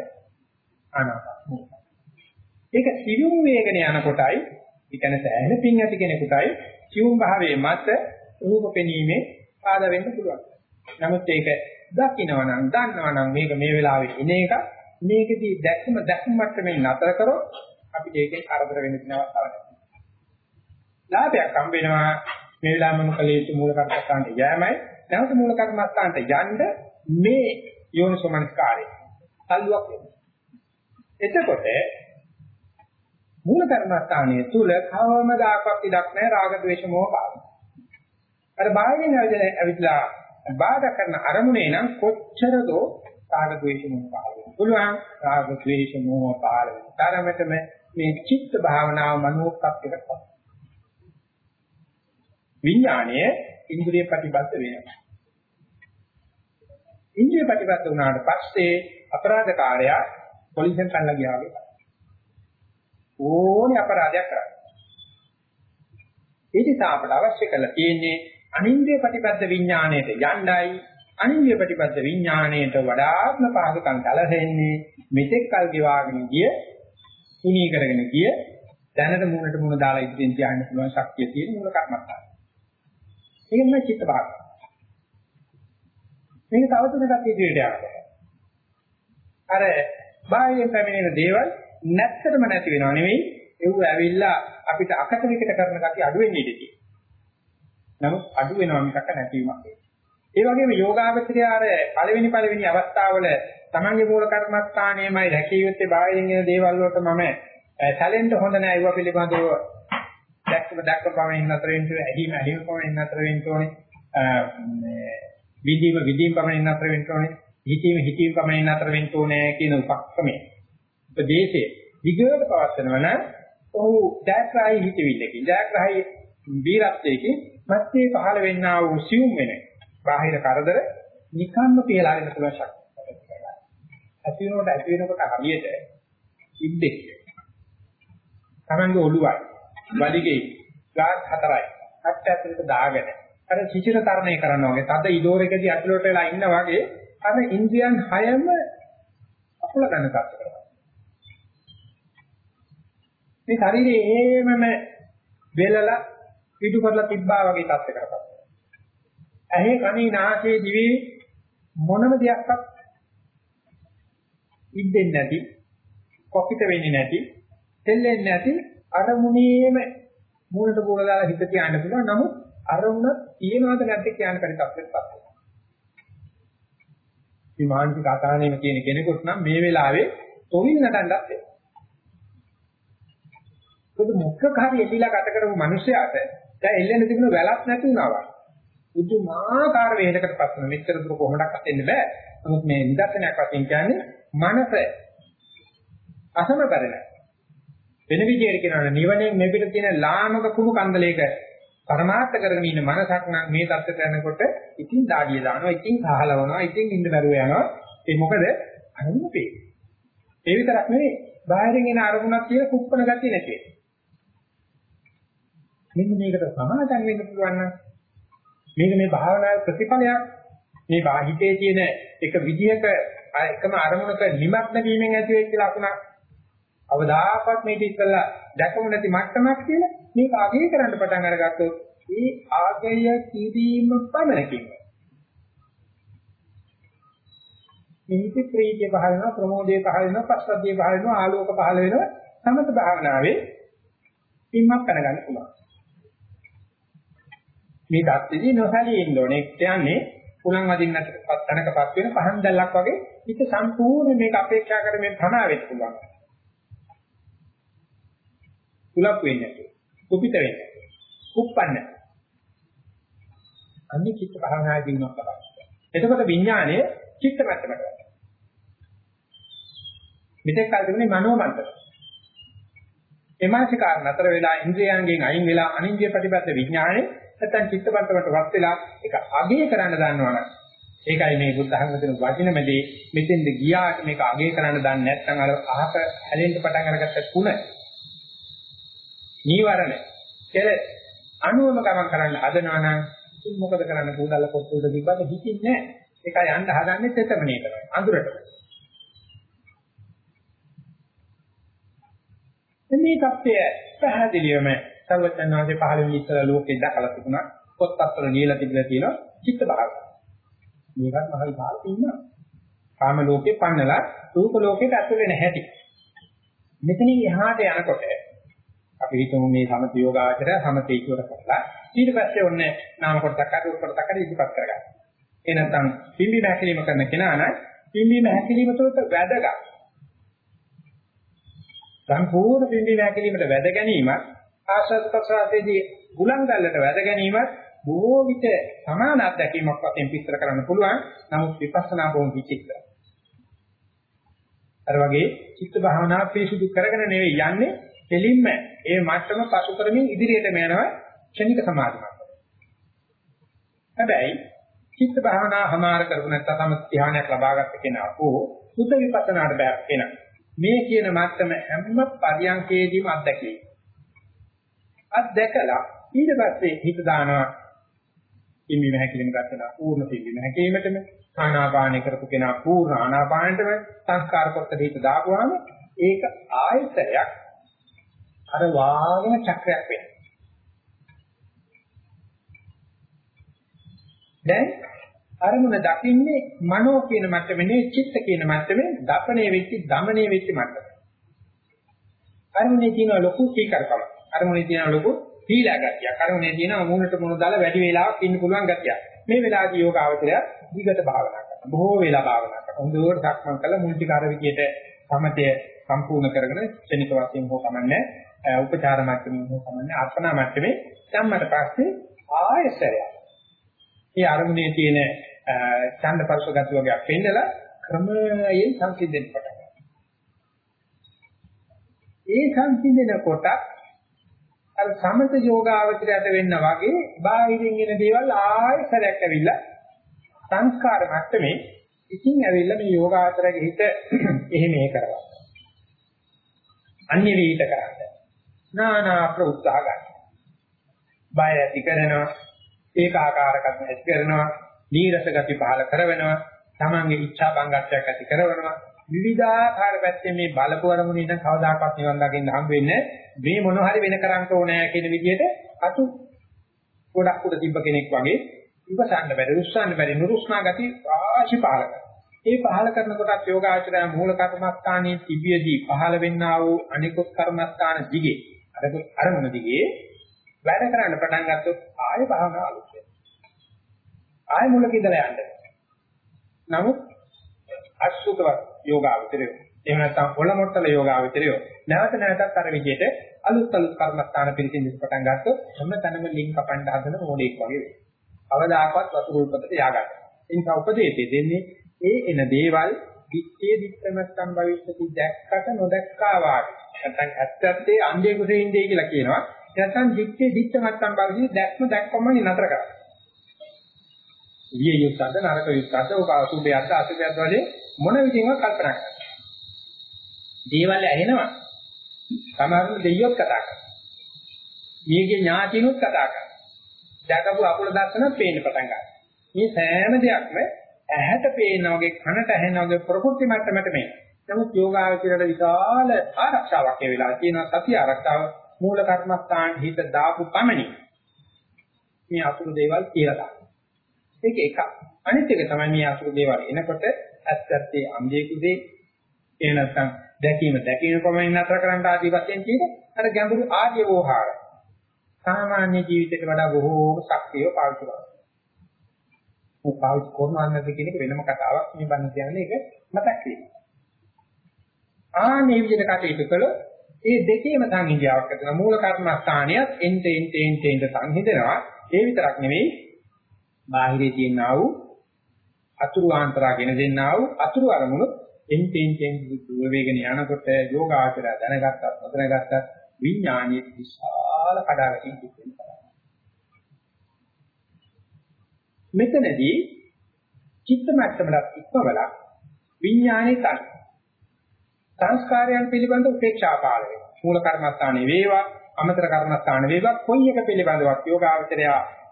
ආනාපාන ඒක සිවුම් වේගන යනකොටයි ඒ කියන්නේ සෑහෙන පිං ඇති කෙනෙකුටයි සිවුම් භාවයේ මත රූප පෙනීමේ ආද වෙන්න පුළුවන්. නමුත් ඒක දකින්නවනම් දන්නවනම් මේක මේ වෙලාවේ ඉන එක මේකදී දැක්ම දැක්ම මට්ටමේ නතර කරොත් අපිට ඒකෙන් කරදර වෙන්න තියෙන අවස්ථාවක්. ලාභයක් හම්බ වෙනවා මේ වෙලාවම කලේතු මූල කර්මස්ථානට යෑමයි. නැවත මූල කර්මස්ථානට යන්න මේ යෝනිසෝමනස්කාරය. තල්ලුවක් වෙනවා. එතකොට මූල කර්මස්ථානයේ තුල කවමදාකවත් ඉඩක් නැහැ රාග ద్వේෂ මොහ බාධ. අර බාහිරින් ඇවිදලා බාධා කරන අරමුණේ නම් කොච්චර දෝ රාග ద్వේෂ මොහ පාලනය. පුළුවන් රාග ద్వේෂ මොහ පාලනය. තරමටම මේ චිත්ත භාවනාව මනෝකප්පයකට පත්. විඥානයේ ඉන්ද්‍රිය ප්‍රතිබද්ධ වෙනවා. ඉන්ද්‍රිය ප්‍රතිබද්ධ වුණාට පස්සේ අපරාධකාරයා පොලිසියෙන් කල්ලා ගියා වගේ. ඕනේ අපරාධයක් කරන්නේ. ඒ නිසා අපට අවශ්‍ය කරලා තියෙන්නේ අනින්ද්‍රිය ප්‍රතිපද විඥාණයට යණ්ඩයි අනින්ද්‍රිය ප්‍රතිපද විඥාණයට වඩාත්ම පාදකම් කලහෙන්නේ මෙතෙක් කල් ගෙවාගෙන ගිය තුනී කරගෙන ගිය දැනට මූණට මූණ දාලා ඉදින් තියන්න පුළුවන් ශක්තිය තියෙන මූල කර්මස්ථාන. ඒක තමයි චිත්ත භාගය. මේක තව තුනකට ඉදිරියට යනවා. අර බාහිරින් පැමිණෙන දේවල් නැත්තටම නැති වෙනව නෙවෙයි ඒව ඇවිල්ලා අපිට අකට විකට කරන ගැටි අඩු වෙන්නේ ඉඳී. නමුත් අඩු වෙනවා මිසක නැතිවීමක්. ඒ වගේම යෝගාවචරය අර පළවෙනි පළවෙනි අවස්ථාවල තමන්ගේ මූල කර්මස්ථානයේමයි රැකියුත්තේ බාහිරින් එන දේවල් වලට මම සැලෙන්න හොඳ නෑ ඒවා පිළිබඳව දැක්කම දැක්ක පමණින් නතර වෙන්න ඕනේ ඇහිම ඇහිම පමණින් නතර වෙන්න ඕනේ මේ විදීම විදීම පමණින් නතර වෙන්න ඕනේ හිතීම හිතීම පමණින් නතර වෙන්න ඕනේ කියන උපක්‍රමයේ උපදේශයේ විගයට පවත්වනවා නම් ඔහු ජයග්‍රහයි හිතවිල්ලකින් ජයග්‍රහයි වීරත්වයකින් මැත්තේ පහළ වෙන්නා වූ සියුම් වෙන බාහිර කරදර නිකම්ම කියලා ගන්න පුළුවන් ශක්තිය. ඇති වෙනකොට ඇති වෙනකොට හරියට ඉද්දෙක්. තමන්ගේ ඔළුවයි වලිගේ ගාස් හතරයි අත් ඇතුලට දාගෙන අර සිසිර තරණය කරනවා වගේ තද ඉදෝරකදී ඇතුලට වෙලා ඉන්න වගේ අර ඉන්ද්‍රියන් හයම අකුල ගන්න තත්ත්වයකට. මේ ශරීරයේ හේමම වෙලලා පිටු කරලා තිබ්බා වගේ තත්ත්වයකට. ඇහි කනේ නාසයේ දිවේ මොනම දෙයක්වත් ඉද්දෙන්නේ නැති, කොපිට වෙන්නේ නැති, දෙල්ලෙන්නේ නැති අරමුණේම මූණට මූණ දාලා හිත තියාන්න පුළුවන්. නමුත් අරමුණ තියනවාද නැද්ද කියන පරිතත්වයටපත් වෙනවා. මේ මානසික අසහනයම කියන කෙනෙකුට නම් මේ වෙලාවේ තොවිල් නටන්නත් වෙනවා. මොකද මොකක් හරි එල්ලීලා ගත කරපු මිනිස්සයාට දැන් එල්ලෙන්න තිබුණ වැලක් නැති වුණා වගේ. පුදුමාකාර වේදකට පත් වෙන මෙච්චර දුර කොහොමඩක්වත් එන්න බෑ. නමුත් මේ නිදර්ශනයක් වශයෙන් කියන්නේ මනස අසමබර නැහැ. වෙන විදිහට කියනවා නිවනේ මෙපිට තියෙන ලාමක කුණු කන්දලයක පරමාර්ථ කරගෙන ඉන්න මනසක් නම් මේ தත්ත්වයට යනකොට ඉතින් දාඩිය දානවා, ඉතින් කහලවනවා, ඉතින් ඉන්න බැරුව යනවා. ඒ මොකද අරමුණ පේ. ඒ විතරක් නෙවෙයි බාහිරින් එන අරමුණක් කියලා කුප්පන ගතිය නැති වෙනවා. මෙන්න මේකට සමාදන් වෙන්න පුළුවන් නම් මේක මේ භාවනාවේ ප්‍රතිඵලයක්. මේ බාහිතේ තියෙන එක විදිහක එකම අරමුණක නිමග්න වීමෙන් ඇති වෙච්ච ලකුණක්. අවදාපත් මේක ඉස්සලා දැකමු නැති මට්ටමක් කියලා මේක අගය කරන්න පටන් අරගත්තොත් ඒ ආගය කිරීම පමණකින්. නිමිති ප්‍රීතිය පහළ වෙනවා ප්‍රමෝදය පහළ වෙනවා පස්සද්ධිය පහළ වෙනවා ආලෝක පහළ වෙනවා. සමත භාවනාවේ පින්මක් කරගන්න පුළුවන්. මේ தත්ත්වදී නොසලී ඉන්න ඕනේ. කියන්නේ පුලන් වදින්නටපත් තැනකපත් වෙන පහන් දැල්ලක් වගේ හිත සම්පූර්ණ මේක අපේක්ෂා කරමින් ප්‍රණා වෙන්න පුළුවන්. කුලප් වෙන්නේ නැතුව කුපිත වෙන්නේ නැතුව කුප්පන්න. අනිත් චිත්ත භාවනාදී වෙනවා තමයි එතකොට විඥානය චිත්ත මට්ටමට වැටෙනවා මෙතෙක් කල් තිබුණේ මනෝ මට්ටම එමාසිකාර නතර වෙලා ඉන්ද්‍රියයන්ගෙන් අයින් වෙලා අනින්ද්‍රිය ප්‍රතිපද විඥානේ නැත්නම් චිත්ත මට්ටමටවත් වෙලා ඒක අගය කරන්න දන්නවනම් ඒකයි මේ බුද්ධ ධර්ම දෙන වචනමදී මෙතෙන්ද ගියාට මේක අගය කරන්න දන්නේ නැත්නම් අර අහක හැලෙන්න පටන් අරගත්ත කුණ නීවරණ. කියලා අනුවම ගමන් කරන්න හදනවා නම් මොකද කරන්න? කුඩල පොත්තුද තිබ්බද? හිතින්නේ නැහැ. ඒකයි යන්න හදන්නේ තෙතමනේ තමයි අඳුරට. මේ தත්ත්වය පැහැදිලිවම සර්වඥාන්සේ පහළ වෙන ඉස්සර ලෝකෙ දැකලා තිබුණා පොත්පත්වල ලියලා තිබිලා තියෙනවා චිත්ත භාගය. මේකත් මහ විපාක තියෙනවා. කාම ලෝකේ පන්නලා රූප ලෝකෙට ඇතුල් වෙන හැටි. මෙතනින් එහාට යනකොට අපි හිතමු මේ සමථ යෝගාචරය සමථ ඉක්වර කරලා ඊට පස්සේ ඔන්නේ නාම කොටසක් අර රූප කොටසක් අර ඉදිරිපත් කරගන්න. ඒ නැත්නම් පිම්බි මහැකිලිම කරන කෙනා නම් පිම්බි මහැකිලිම තුළට වැදගත්. සම්පූර්ණ පිම්බි මහැකිලිමට වැද ගැනීමක් ආශ්‍රද ප්‍රසාරයේදී බුලන් ගල්ලට වැද ගැනීමත් බොහෝ විට සමාන අත්දැකීමක් වශයෙන් විස්තර කරන්න පුළුවන්. නමුත් විපස්සනා බොහොම විචිත්‍රයි. අර වගේ චිත්ත භාවනා පිරිසුදු කරගෙන නෙවෙයි යන්නේ දෙලින්ම ඒ මට්ටම පසු කරමින් ඉදිරියටම යනවා ක්ෂණික සමාධිමත්. හැබැයි චිත්ත භාවනා හමාර කරපු නැත්නම් තම ධානයක් ලබාගත්ත කෙනා ඕ සුද්ධ විපස්සනාට බෑ කෙනා. මේ කියන මට්ටම හැම පරියන්කේදීම අත්දැකීම. අත්දැකලා ඊට පස්සේ හිත දානවා. ඉම්බි මහකිලිම ගන්නවා පූර්ණ පිම්බි මහකීමටම ආනාපාන කරපු කෙනා පූර්ණ ආනාපානටම සංස්කාර කොට හිත දාපුවාම ඒක ආයතනයක් අර වාගෙන චක්‍රයක් වෙනවා. දැන් අරමුණ දකින්නේ මනෝ කියන මට්ටමේ චිත්ත කියන මට්ටමේ දපණේ වෙච්ච දමණේ වෙච්ච මට්ටම. අරමුණේ තියෙන ලොකු කීකරකම. අරමුණේ තියෙන ලොකු හීලා ගතියක්. අරමුණේ තියෙන මූණට මුණ දාලා වැඩි වේලාවක් ඉන්න පුළුවන් ගතියක්. මේ වෙලාවදී යෝග අවතරය දිගට භාවනා කරනවා. බොහෝ වෙලා භාවනා කරනවා. හොඳට සක්මන් කළා මුල්ටිකාර විදියට සමතය සම්පූර්ණ කරගෙන ක්ෂණික වශයෙන් හෝ කමන්නේ උපචාර මට්ටමින් හෝ කමන්නේ අර්පණා මට්ටමේ ධම්මට පස්සේ ආයසරය. මේ අරමුණේ තියෙන ඡන්ද පරිස ගති වගේක් පෙන්නලා ක්‍රමයෙන් සංසිඳෙන්න පටන් ගන්නවා. ඒ සංසිඳන කොට අර සමත යෝගාවචරයට වෙන්න වගේ බාහිරින් එන දේවල් ආයසරයක් ඇවිල්ලා සංස්කාර මට්ටමේ ඉතින් ඇවිල්ලා මේ යෝගාචරයේ හිත එහෙම ඒ කරවා. අන්‍ය විහිිත කරන්නේ. නානා ප්‍රඋත්සාහ ගන්න. බය ඇති කරනවා, ඒකාකාරකම් ඇති කරනවා, නීරස ගති පහල කරවෙනවා, තමන්ගේ ඉච්ඡා බංගත්වයක් ඇති කරවෙනවා, විවිධාකාර පැත්තේ මේ බලපු අරමුණේ ඉඳන් කවදාකවත් නිවන් දකින්න හම්බ වෙන්නේ මේ මොන හරි වෙන කරන්න ඕනෑ කියන විදිහට අතු ගොඩක් උඩ තිබ්බ කෙනෙක් වගේ ඉවසන්න බැරි රුස්සන්න බැරි නුරුස්නා ගති ආශි පහල ඒ පහල කරනකොටත් යෝගාචරය මූල කර්මස්ථානයේ තිබියදී පහල වෙන්නා වූ අනිකුත් කර්මස්ථාන දිගේ අර අරමුණ දිගේ වැඩ කරන්න පටන් ගත්තොත් ආය භාවනා අලුත් වෙනවා. ආය මුලක ඉඳලා යන්න නමුත් අසුතවත් යෝගාවචරය. එහෙම නැත්නම් ඔලොමොට්ටල යෝගාවචරය. නැවත නැවතත් අර විදිහට අලුත් අලුත් කර්මස්ථාන පිළිසින් පටන් ගත්තොත් හැම තැනම ලින්ක් කපන්න හදන මොඩෙක් වගේ වෙනවා. අවදාකවත් වතුර උල්පතට ය아가න්න. ඒ නිසා උපදේශය දෙන්නේ ඒ එන දේවල් දිත්තේ දිත්තමත්තම් භවිෂ්‍යති දැක්කට නොදැක්කා වාගේ. නැත්නම් ඇත්ත ඇත්තේ අන්ධේ කුසේ ඉන්නේ කියලා කියනවා. නැත්නම් දිත්තේ දිත්තමත්තම් භවිෂ්‍යති දැක්ම දැක්කම නතර කරා. ඊයේ යුක්තද නරක යුක්තද ඔක අසුභයක්ද අසුභයක්ද වගේ මොන විදිහකින්වත් කල්පනා කරන්නේ. දේවල් ඇහෙනවා. සමහරවිට දෙයියොත් කතා කරනවා. මේකේ ඥාතිනුත් කතා කරනවා. දැකපු අකුල දර්ශන පේන්න පටන් ගන්නවා. මේ සෑම දෙයක්ම ඇහැට පේන වගේ කනට ඇහෙන වගේ ප්‍රකෘති මට්ටමට මේ. නමුත් යෝගාවචරයට විශාල ආරක්ෂාවක් ඒ වෙලාව තියෙනවා සතිය ආරක්ෂාව මූල කර්මස්ථාන හිත දාපු පමණි. මේ අතුරු දේවල් කියලා ගන්න. ඒක එකක්. අනිත් එක තමයි මේ අතුරු දේවල් එනකොට ඇත්තත්තේ අන්ධයෙකුදේ ඒ නැත්තම් දැකීම දැකීම පමණින් නතර කරන්න ආදී වශයෙන් කියන අර ගැඹුරු ආර්ය වෝහාර සාමාන්‍ය ජීවිතයට වඩා බොහෝම ශක්තිය පාවිච්චි කරනවා. ਉਹ පාවිච්චි කරනවා නැද්ද කියන එක වෙනම කතාවක් මේ බන්න කියන්නේ ඒක මතක් වීම. ආනේ විදිහට කටයුතු කළොත් ඒ දෙකේම සංහිඳියාවක් ඇතිවෙන මූල කර්මස්ථානියත් එන්ට එන්ට එන්ට එන්ට සංහිඳනවා. ඒ විතරක් නෙවෙයි බාහිරේ තියෙනා වූ අතුරු ආන්තරාගෙන දෙන්නා වූ අතුරු අරමුණු එන්ට එන්ට එන්ට දුර වේගන යනකොට යෝගාචරය දැනගත්තත් නොදැනගත්තත් විඥානයේ විශාල කඩාවැටීම් සිද්ධ වෙනවා. මෙතනදී චිත්ත මට්ටමට ඉක්මවලා විඥානේ තන සංස්කාරයන් පිළිබඳ උපේක්ෂා පාල වෙනවා. මූල කර්මස්ථානේ වේවා, අමතර කර්මස්ථාන වේවා, කොයි එක පිළිබඳවත් යෝගාවචරය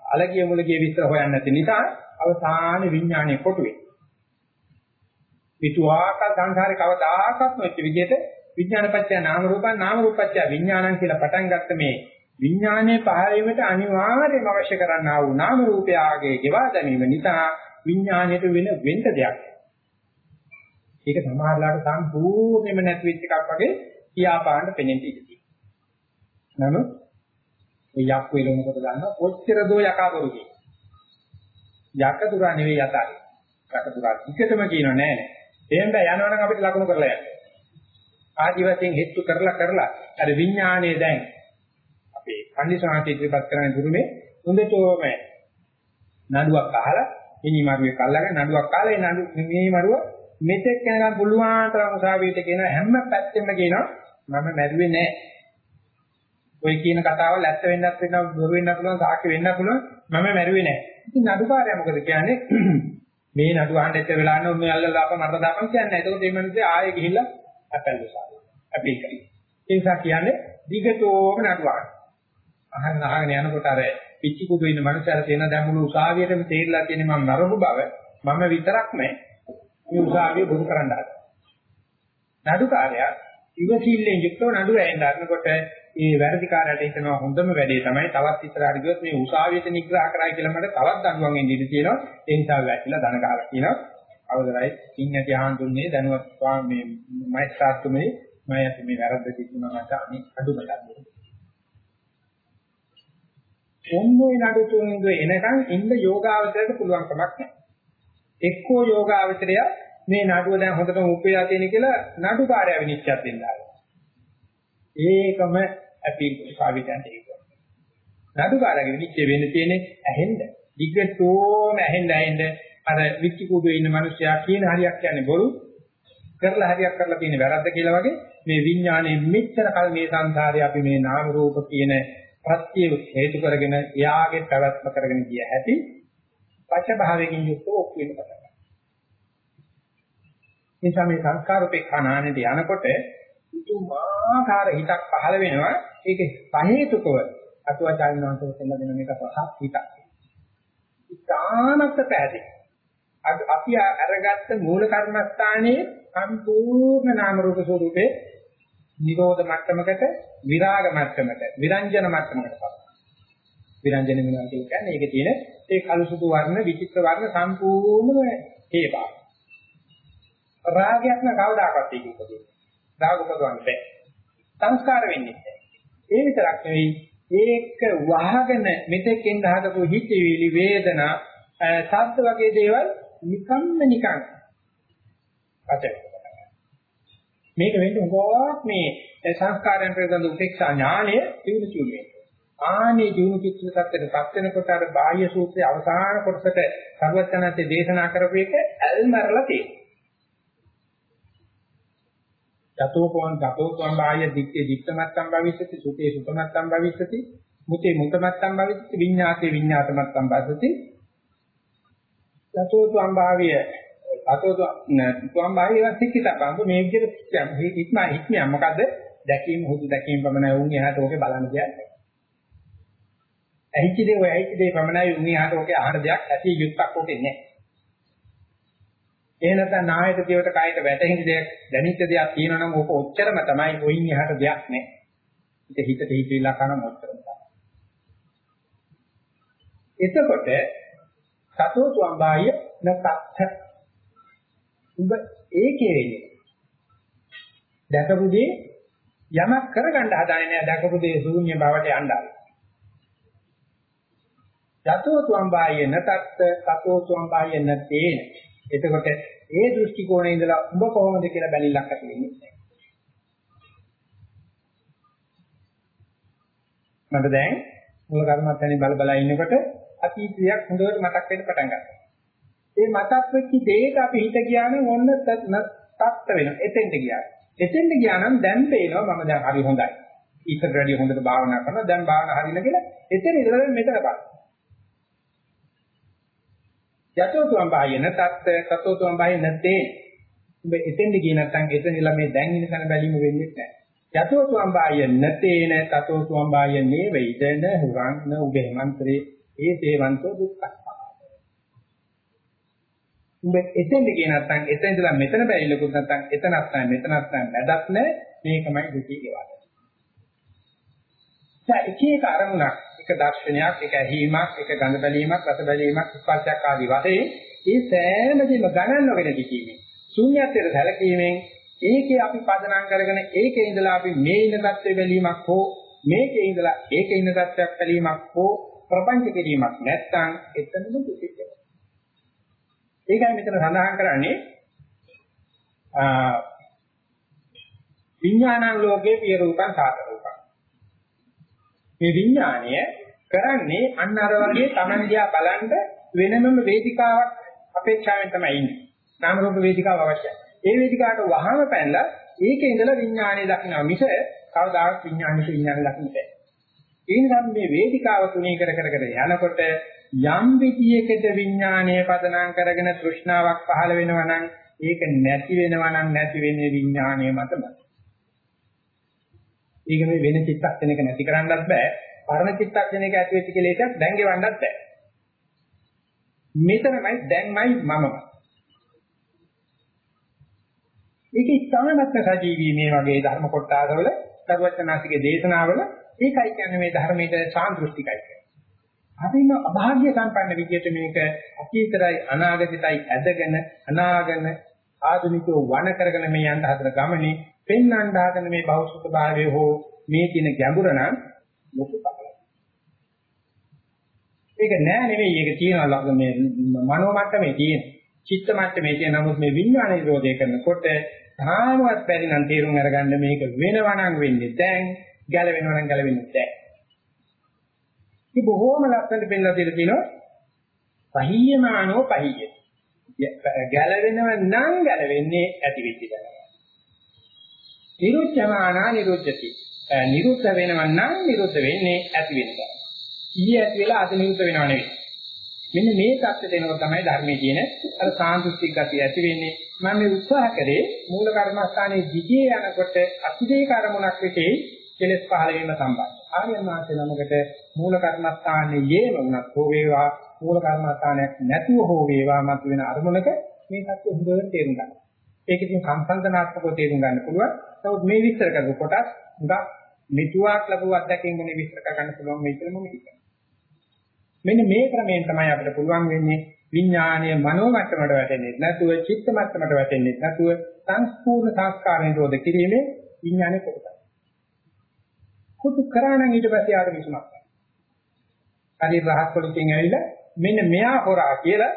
අලගිය මුලගිය විස්තර හොයන්නේ නැති නිසා අවසාන විඥානයේ කොටුවේ. පිටුආක සංඛාරේ කවදාකවත් නොච්ච විදිහට විඥානපත්‍ය නාම රූපං නාම රූපත්‍ය විඥානං කියලා පටන් ගත්ත මේ විඥානයේ පහළ වීමට අනිවාර්යයෙන්ම අවශ්‍ය කරන්නා වූ නාම රූපයාගේ ගෙවා දැමීම නිසා විඥාණයට වෙන වෙන්න දෙයක්. ඒක සමහරලාට සම්පූර්ණයෙන්ම නැති වෙච්ච එකක් වගේ කියාපාන්න පෙනෙන්න ඉඩ නමුත් මේ යක් වේලෙනකොට ගන්න ඔච්චර දෝ යකාවරු කියන. යක දුරා නෙවෙයි යතයි. යක දුරා ටිකටම කියනෝ නෑ නෑ. එහෙම බෑ යනවනම් අපිට ලකුණු කරලා යන්න. ආදි වශයෙන් හෙට්ටු කරලා කරලා අර විඥානයේ දැන් අපේ කන්දිසාන්ති ඉදිරිපත් කරන දුරුමේ හොඳටම නඩුවක් අහලා මිනි මරුවේ කල්ලාගෙන නඩුවක් කාලා ඒ නඩු මිනි මරුව මෙතෙක් යනකම් පුළුවන් තරම් උසාවියට කියන හැම පැත්තෙම කියනවා මම මැරුවේ නෑ. ඔය කියන කතාවල් ඇත්ත වෙන්නත් වෙනවා බොරු වෙන්නත් පුළුවන් සාක්ෂි වෙන්නත් පුළුවන් මම මැරුවේ නෑ. ඉතින් නඩුකාරයා මොකද කියන්නේ? මේ නඩුව අහන්න එච්ච වෙලාවට උන්නේ අල්ලලා අප මරලා දාපන් කියන්නේ. ඒකෝ මේ මිනිස්සේ ආයෙ ගිහිල්ලා අපැල් උසාවි. අපිල් කරේ. ඒ නිසා කියන්නේ දිගටම නඩුවක්. අහගෙන අහගෙන යනකොට අර පිච්චි කුඩු ඉන්න මනුස්සයර තියෙන දැන් මුළු උසාවියටම තේරිලා තියෙන මම නරඹු බව මම විතරක් නෑ මේ උසාවිය බොරු කරන්න හදනවා. නඩුකාරයා ඉවසිල්ලෙන් යුක්තව නඩුව ඇහෙන්න ගන්නකොට ඒ වැරදිකාරයට හිතනවා හොඳම වැඩේ තමයි තවත් ඉස්සරහට ගියොත් මේ උසාවියට නිග්‍රහ කරයි කියලා මට තවත් දඬුවම් එන්න ඉඩ තියෙනවා. ඒ නිසා වැටිලා දන ගහලා කියනවා. අවසරයි ඉන් නැති ආහන් දුන්නේ දැනුවත් මේ මයිස්ත්‍රාත්තුමේ මම ඇති මේ වැරද්ද තිබුණා මට අනිත් අඩුම ගන්න. ඔන්නෝයි නඩු තුන්ගේ එනකන් ඉන්න යෝගාවචරයට පුළුවන් කමක් නැහැ. එක්කෝ යෝගාවචරය මේ නඩුව දැන් හොඳටම උපේලා තියෙන කියලා නඩුකාරය විනිශ්චය දෙන්නා. ඒකම අපීල් සාවිතන්ට ඒක. නඩුකාරගේ විනිශ්චය වෙන්න තියෙන්නේ ඇහෙන්න. දිග්ගටෝම ඇහෙන්න ඇහෙන්න අර විච්චි කුඩුවේ ඉන්න මිනිස්සයා කියන හරියක් කියන්නේ බොරු කරලා හරියක් කරලා තියෙන වැරද්ද කියලා වගේ මේ විඥානයේ මෙච්චර කල් මේ සංසාරේ අපි මේ නාම රූප කියන ප්‍රත්‍ය හේතු කරගෙන එයාගේ පැවැත්ම කරගෙන ගිය හැටි පච භාවයෙන් යුක්තව ඔප්පු වෙන පටන් ගන්නවා. නිසා මේ සංස්කාර උපේක්ෂානානෙට යනකොට උතුමාකාර හිතක් පහළ වෙනවා. ඒක සහේතුකව අතුවාචාරිනවන්තව දෙන්න දෙන මේක පහක් හිතක්. ඉතාමත් පැහැදිලි. අපි අරගත්ත මූල කර්මස්ථානයේ සම්පූර්ණ නාම රූප ස්වරූපේ නිරෝධ මට්ටමකට විරාග මට්ටමකට විරංජන මට්ටමකට පත්. විරංජන වෙනවා කියන්නේ ඒකේ තියෙන ඒ කළු සුදු වර්ණ විචිත්‍ර වර්ණ සම්පූර්ණ හේබා. රාගයක් නම් කවදාකවත් ඒක උපදින්නේ. රාග උපදවන්න බෑ. සංස්කාර වෙන්නේ නැහැ. ඒ විතරක් නෙවෙයි ඒක වහගෙන මෙතෙකින් හදපු හිතවිලි වේදනා සද්ද වගේ දේවල් නිකම්ම නිකන් අතේ මේක වෙන්නේ උගාවක් මේ සංස්කාරයන් පිළිබඳ උපේක්ෂා ඥානය දිනු චුන්නේ. ආනේ දිනු චිත්ත සත්‍යයට පත් වෙනකොට අර බාහ්‍ය සූත්‍රයේ අවසාන කොටසට සර්වඥාන්සේ දේශනා කරපු එක ඇල්මරලා තියෙනවා. යතෝපවන් ගතෝපවන් බාහ්‍ය දික්කේ දික්කමත්තම් භවිෂති සුතේ සුතමත්තම් භවිෂති මුතේ මුතමත්තම් භවිෂති විඤ්ඤාතේ විඤ්ඤාතමත්තම් භවිෂති යතෝපවන් භාවය අතෝ තුම් බාහිර සික්කිතපංගු මේ විදිහට මේ ඉක්ම ඉක්මිය. මොකද දැකීම හුදු දැකීම පමණයි. උන් එහාට ඕකේ බලන්න කියන්නේ. ඇහිච්ච දේ ඔය ඇහිච්ච දේ පමණයි. උන් එහාට ඕකේ ආහාර දෙයක් ඇති යුක්තක් ඕකේ නැහැ. ඒ නැත්නම් නායක දිවට කායට වැටෙන දෙයක් දැනිච්ච දෙයක් තියෙනවා නම් ඕක ඔච්චරම තමයි ඔයින් එහාට දෙයක් නැහැ. ඒක හිතට හිතවිලා කරන ඔච්චරම තමයි. එතකොට සතෝ සම්බාය නතත් උඹ ඒකේ වෙන්නේ. දැකපු දේ යමක් කරගන්න හදාන්නේ නැහැ දැකපු දේ ශූන්‍ය බවට යන්නයි. යතෝ තුම් බායේ නතත් තතෝ තුම් බායේ නැතේ. එතකොට ඒ දෘෂ්ටි කෝණේ ඉඳලා උඹ කොහොමද කියලා බැලිලක් ඇති වෙන්නේ නැහැ. මට දැන් මූල කර්මස්ථානේ බල බල ඉන්නකොට අතීතයක් හොඳට මතක් වෙන්න පටන් ගත්තා. ඒ මතක් වෙච්ච දෙයක අපි හිත ගියා නම් ඔන්න තත්ත වෙනවා. එතෙන්ට ගියා. එතෙන්ට ගියා නම් දැන් පේනවා මම දැන් හරි හොඳයි. ඊකට වැඩිය හොඳට භාවනා කරනවා. දැන් භාවනා හරින කියලා එතන ඉඳලා මෙතන බලන්න. යතෝ තුම් බාහින තත්ත කතෝ තුම් බාහින නැත්තේ. ඔබ එතෙන්ට ගියේ නැත්නම් එතනilla මේ දැන් ඉන්න තැන බැලීම වෙන්නේ නැහැ. යතෝ තුම් බාහින නැත්තේන තතෝ තුම් බාහින නේ වේදන හුරං උගේ මන්ත්‍රේ ඒ සේවන්තෝ දුක්ඛ. උඹ එතෙන්ද ගියේ නැත්නම් එතන ඉඳලා මෙතන බැරිලකුත් නැත්නම් එතනක් නැහැ මෙතනක් නැහැ මැදක් නැහැ මේකමයි දුකී කියවන්නේ. දැන් එක එක අරමුණක් එක දර්ශනයක් එක ඇහිීමක් එක ගඳ බැලීමක් රස බැලීමක් ස්පර්ශයක් ආදී වශයෙන් ඒ සෑම දෙම ගණන් නොගෙන දිකීමෙන් ශුන්‍යත්වයට සැලකීමෙන් ඒකේ අපි පදනම් කරගෙන ඒකේ ඉඳලා අපි මේ ඉන්න தත්ත්ව බැලීමක් හෝ මේකේ ඉඳලා ඒකේ ඉන්න தත්ත්වයක් බැලීමක් හෝ ප්‍රපංච කිරීමක් නැත්නම් එතනම දුකිට ඒකයි මෙතන සඳහන් කරන්නේ විඥානං ලෝකේ පිය රූපං සාත රූපං. මේ විඥාණය කරන්නේ අන්න අර වගේ Taman දිහා බලන්න වෙනමම වේදිකාවක් අපේක්ෂාවෙන් තමයි ඉන්නේ. නාම රූප වේදිකාව අවශ්‍යයි. ඒ වේදිකාවට වහම පැනලා ඒකේ ඉඳලා විඥාණය දකින්න මිස කවදාවත් විඥාණයට විඥාණය දකින්න බෑ. ඒ නිසා මේ වේදිකාව තුනී කර කර කර යනකොට යම් විදියකට විඥානය පදනම් කරගෙන තෘෂ්ණාවක් පහළ වෙනවා නම් ඒක නැති වෙනවා නම් නැති වෙන්නේ විඥානය මතමයි. ඒක මේ වෙන චිත්තක්ෂණයක නැති කරන්නත් බෑ. පරණ චිත්තක්ෂණයක ඇති වෙච්ච කෙලෙසක් දැන් ගෙවන්නත් බෑ. මෙතනමයි දැන්මයි මමමයි. මේක ඉස්හානත්ම සජීවී මේ වගේ ධර්ම කොටාදවල සර්වඥාසිකේ දේශනාවල ඒකයි කියන්නේ මේ ධර්මයේ සාන්දෘෂ්ටිකයි කියන්නේ. හරිම අභාග්‍ය සම්පන්න විදියට මේක අතීතරයි අනාගතයයි ඇදගෙන අනාගන ආධුනිකව වණ කරගෙන මේ යන්න හදන ගමනේ පෙන්වන්න හදන මේ බෞද්ධ භාවය හෝ මේ තියෙන ගැඹුර නම් ලොකු පාඩයක්. ඒක නෑ නෙවෙයි ඒක තියෙනවා මේ මනෝ මට්ටමේ තියෙන. චිත්ත මට්ටමේ තියෙන නමුත් මේ විඥාන නිරෝධය කරනකොට තාමවත් බැරි නම් තේරුම් අරගන්න මේක වෙනවා නම් වෙන්නේ දැන් ගැලවෙනවා නම් ගැලවෙන්නේ දැන්. ඉතින් බොහෝම ලස්සනට පෙන්නලා දෙලා තියෙනවා පහියමානෝ පහිය. ගැලවෙනව නම් ගැලවෙන්නේ ඇති වෙච්ච දා. නිරුච්චමානා නිරුද්ධති. නිරුද්ධ වෙනව නම් නිරුද්ධ වෙන්නේ ඇති වෙන දා. ඊයේ ඇති වෙලා අද නිරුද්ධ වෙනව නෙවෙයි. මෙන්න මේ தත්ත්වයට එනකොට තමයි ධර්මයේ තියෙන අර සාන්තුෂ්ටික ගතිය ඇති වෙන්නේ. මම මේ උත්සාහ කරේ මූල කර්මස්ථානයේ දිගේ යනකොට අතිදේ කර්මුණක් විතේ කෙලස් පහළ වීම සම්බන්ධ. ආර්යයන් වහන්සේ නමකට මූල කර්මස්ථානයේ යේම වුණත් හෝ වේවා මූල කර්මස්ථානයක් නැතුව හෝ වේවා මත වෙන අරමුණක මේ සත්‍ය හොඳට තේරුම් ගන්න. ඒක ඉතින් සම්සන්දනාත්මකව තේරුම් ගන්න පුළුවන්. නමුත් මේ විස්තර කරපු කොටස් උඟක් මෙතුවාක් ලැබුව අත්දැකීම් ගැන විස්තර කරගන්න පුළුවන් මේ කියලා මම හිතනවා. මෙන්න මේ ක්‍රමයෙන් තමයි අපිට පුළුවන් වෙන්නේ විඥානීය මනෝ මට්ටමට වැටෙන්නේ නැතුව චිත්ත මට්ටමට වැටෙන්නේ නැතුව සංස්පූර්ණ සංස්කාර නිරෝධ කිරීමේ විඥානයේ කොටස. කුතු කරා නම් ඊට පස්සේ ආට විසුමක්. හරි රහත් පොලිසියෙන් ඇවිල්ලා මෙන්න මෙයා හොරා කියලා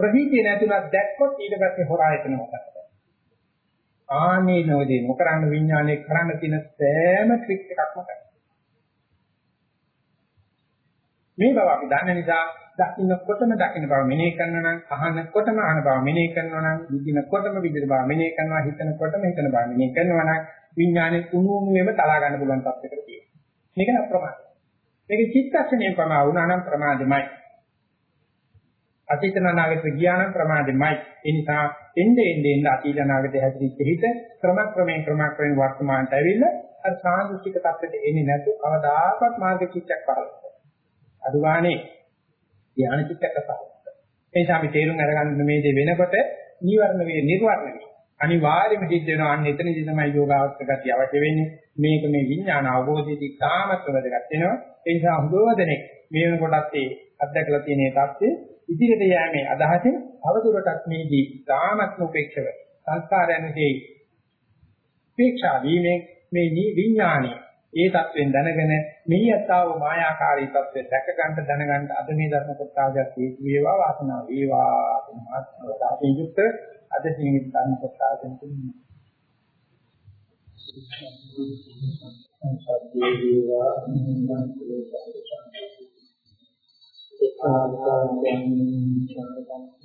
ප්‍රහීතිය නැතුණක් දැක්කොත් ඊට පස්සේ හොරා එතන මොකක්ද? ආනේ නොදී මොකරන්න විඥානයේ කරන්න තියෙන සෑම ට්‍රික් එකක්ම කරනවා. මේ බව අපි දන්න නිසා දකින්නකොටම දකින්න බව මෙනෙහි කරනවා නම් අහනකොටම අහන බව මෙනෙහි කරනවා නම් විඳිනකොටම විඳින බව මෙනෙහි කරනවා හිතනකොටම හිතන බව මෙනෙහි කරනවා නම් විඥානේ කුණුමුවේම තලා ගන්න පුළුවන් තත්යකට තියෙනවා. මේක අප්‍රමාද. මේක චිත්තක්ෂණයෙන් ප්‍රමා වුණා නම් ප්‍රමාදෙමයි. අතීත අනාගත ගියා නම් ප්‍රමාදෙමයි. ඒ නිසා එnde ende ende අතීත අනාගතය හැදිරිච්ච හිත ක්‍රම ක්‍රමයෙන් ක්‍රම ක්‍රමයෙන් වර්තමානට ඇවිල්ලා අර සාන්දෘෂ්ටික තත්ත්වයට එන්නේ නැතු කවදාකවත් මාර්ග චිත්තයක් පහළ වෙනවා. අදුගානේ ධ්‍යාන චිත්තක පහළ වෙනවා. ඒ නිසා අපි තේරුම් අරගන්න මේ දේ වෙනකොට නීවරණ වේ නිර්වර්ණ වේ. අනිවාර්යයෙන්ම සිද්ධ වෙනවා අන්න එතනදී තමයි යෝගාවස්ත ගතිය අවශ්‍ය වෙන්නේ මේක මේ විඥාන අවබෝධයේදී තාමත් වැදගත් වෙනවා ඒ නිසා හුඟව දෙනෙක් මේ වෙනකොටත් ඒ අත්දැකලා තියෙන තත්ත්වේ ඉදිරියට යෑමේ අදහසින් අවදුරටත් මේදී ධාමත්ම උපේක්ෂව සංස්කාරයන්ගේ උපේක්ෂා වීමෙන් මේ විඥානය ඒ தත්වෙන් දැනගෙන මෙහි යතාව මායාකාරී தත්වෙ දැක ගන්න දැනගන්න අද මේ ධර්ම කොටාගත් හේතු වේවා වාසනාව වේවා. කියන මාත්‍රාවෙන් යුක්ත අද ජීවිත ධර්ම කොටාගෙන තුනේ සත්‍ය වේවා. නින්දන්තේ සත්‍යං එක්කාරකායන් සම්පතන්තුන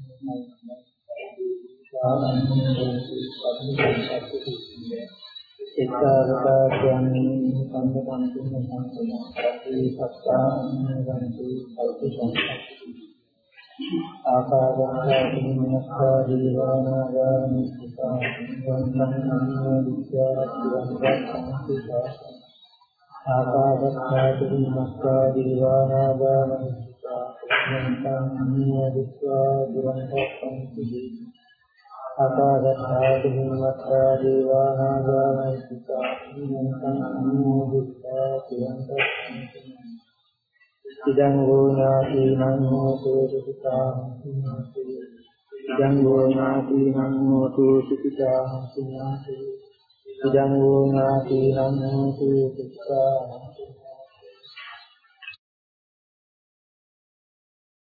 සංසන සති සත්තාන ගන්ති සති සංසති ආකාරයන් දීවානාගාමි සුඛා වන්දනං විද්‍යාත්මක ආකාරයන් දීවානාගාමි සුඛා වන්දනං විද්‍යාත්මක අකාදත්තාති හිමත්තා දේවානාගාමයි සිතා නියන්තං අනුමෝදිතා කියන්ත ඉදං ගෝනාදීනං හෝතු සුඛා ඉදං ගෝනාදීනං හෝතු සුඛා ඉදං ගෝනාදීනං හෝතු සුඛා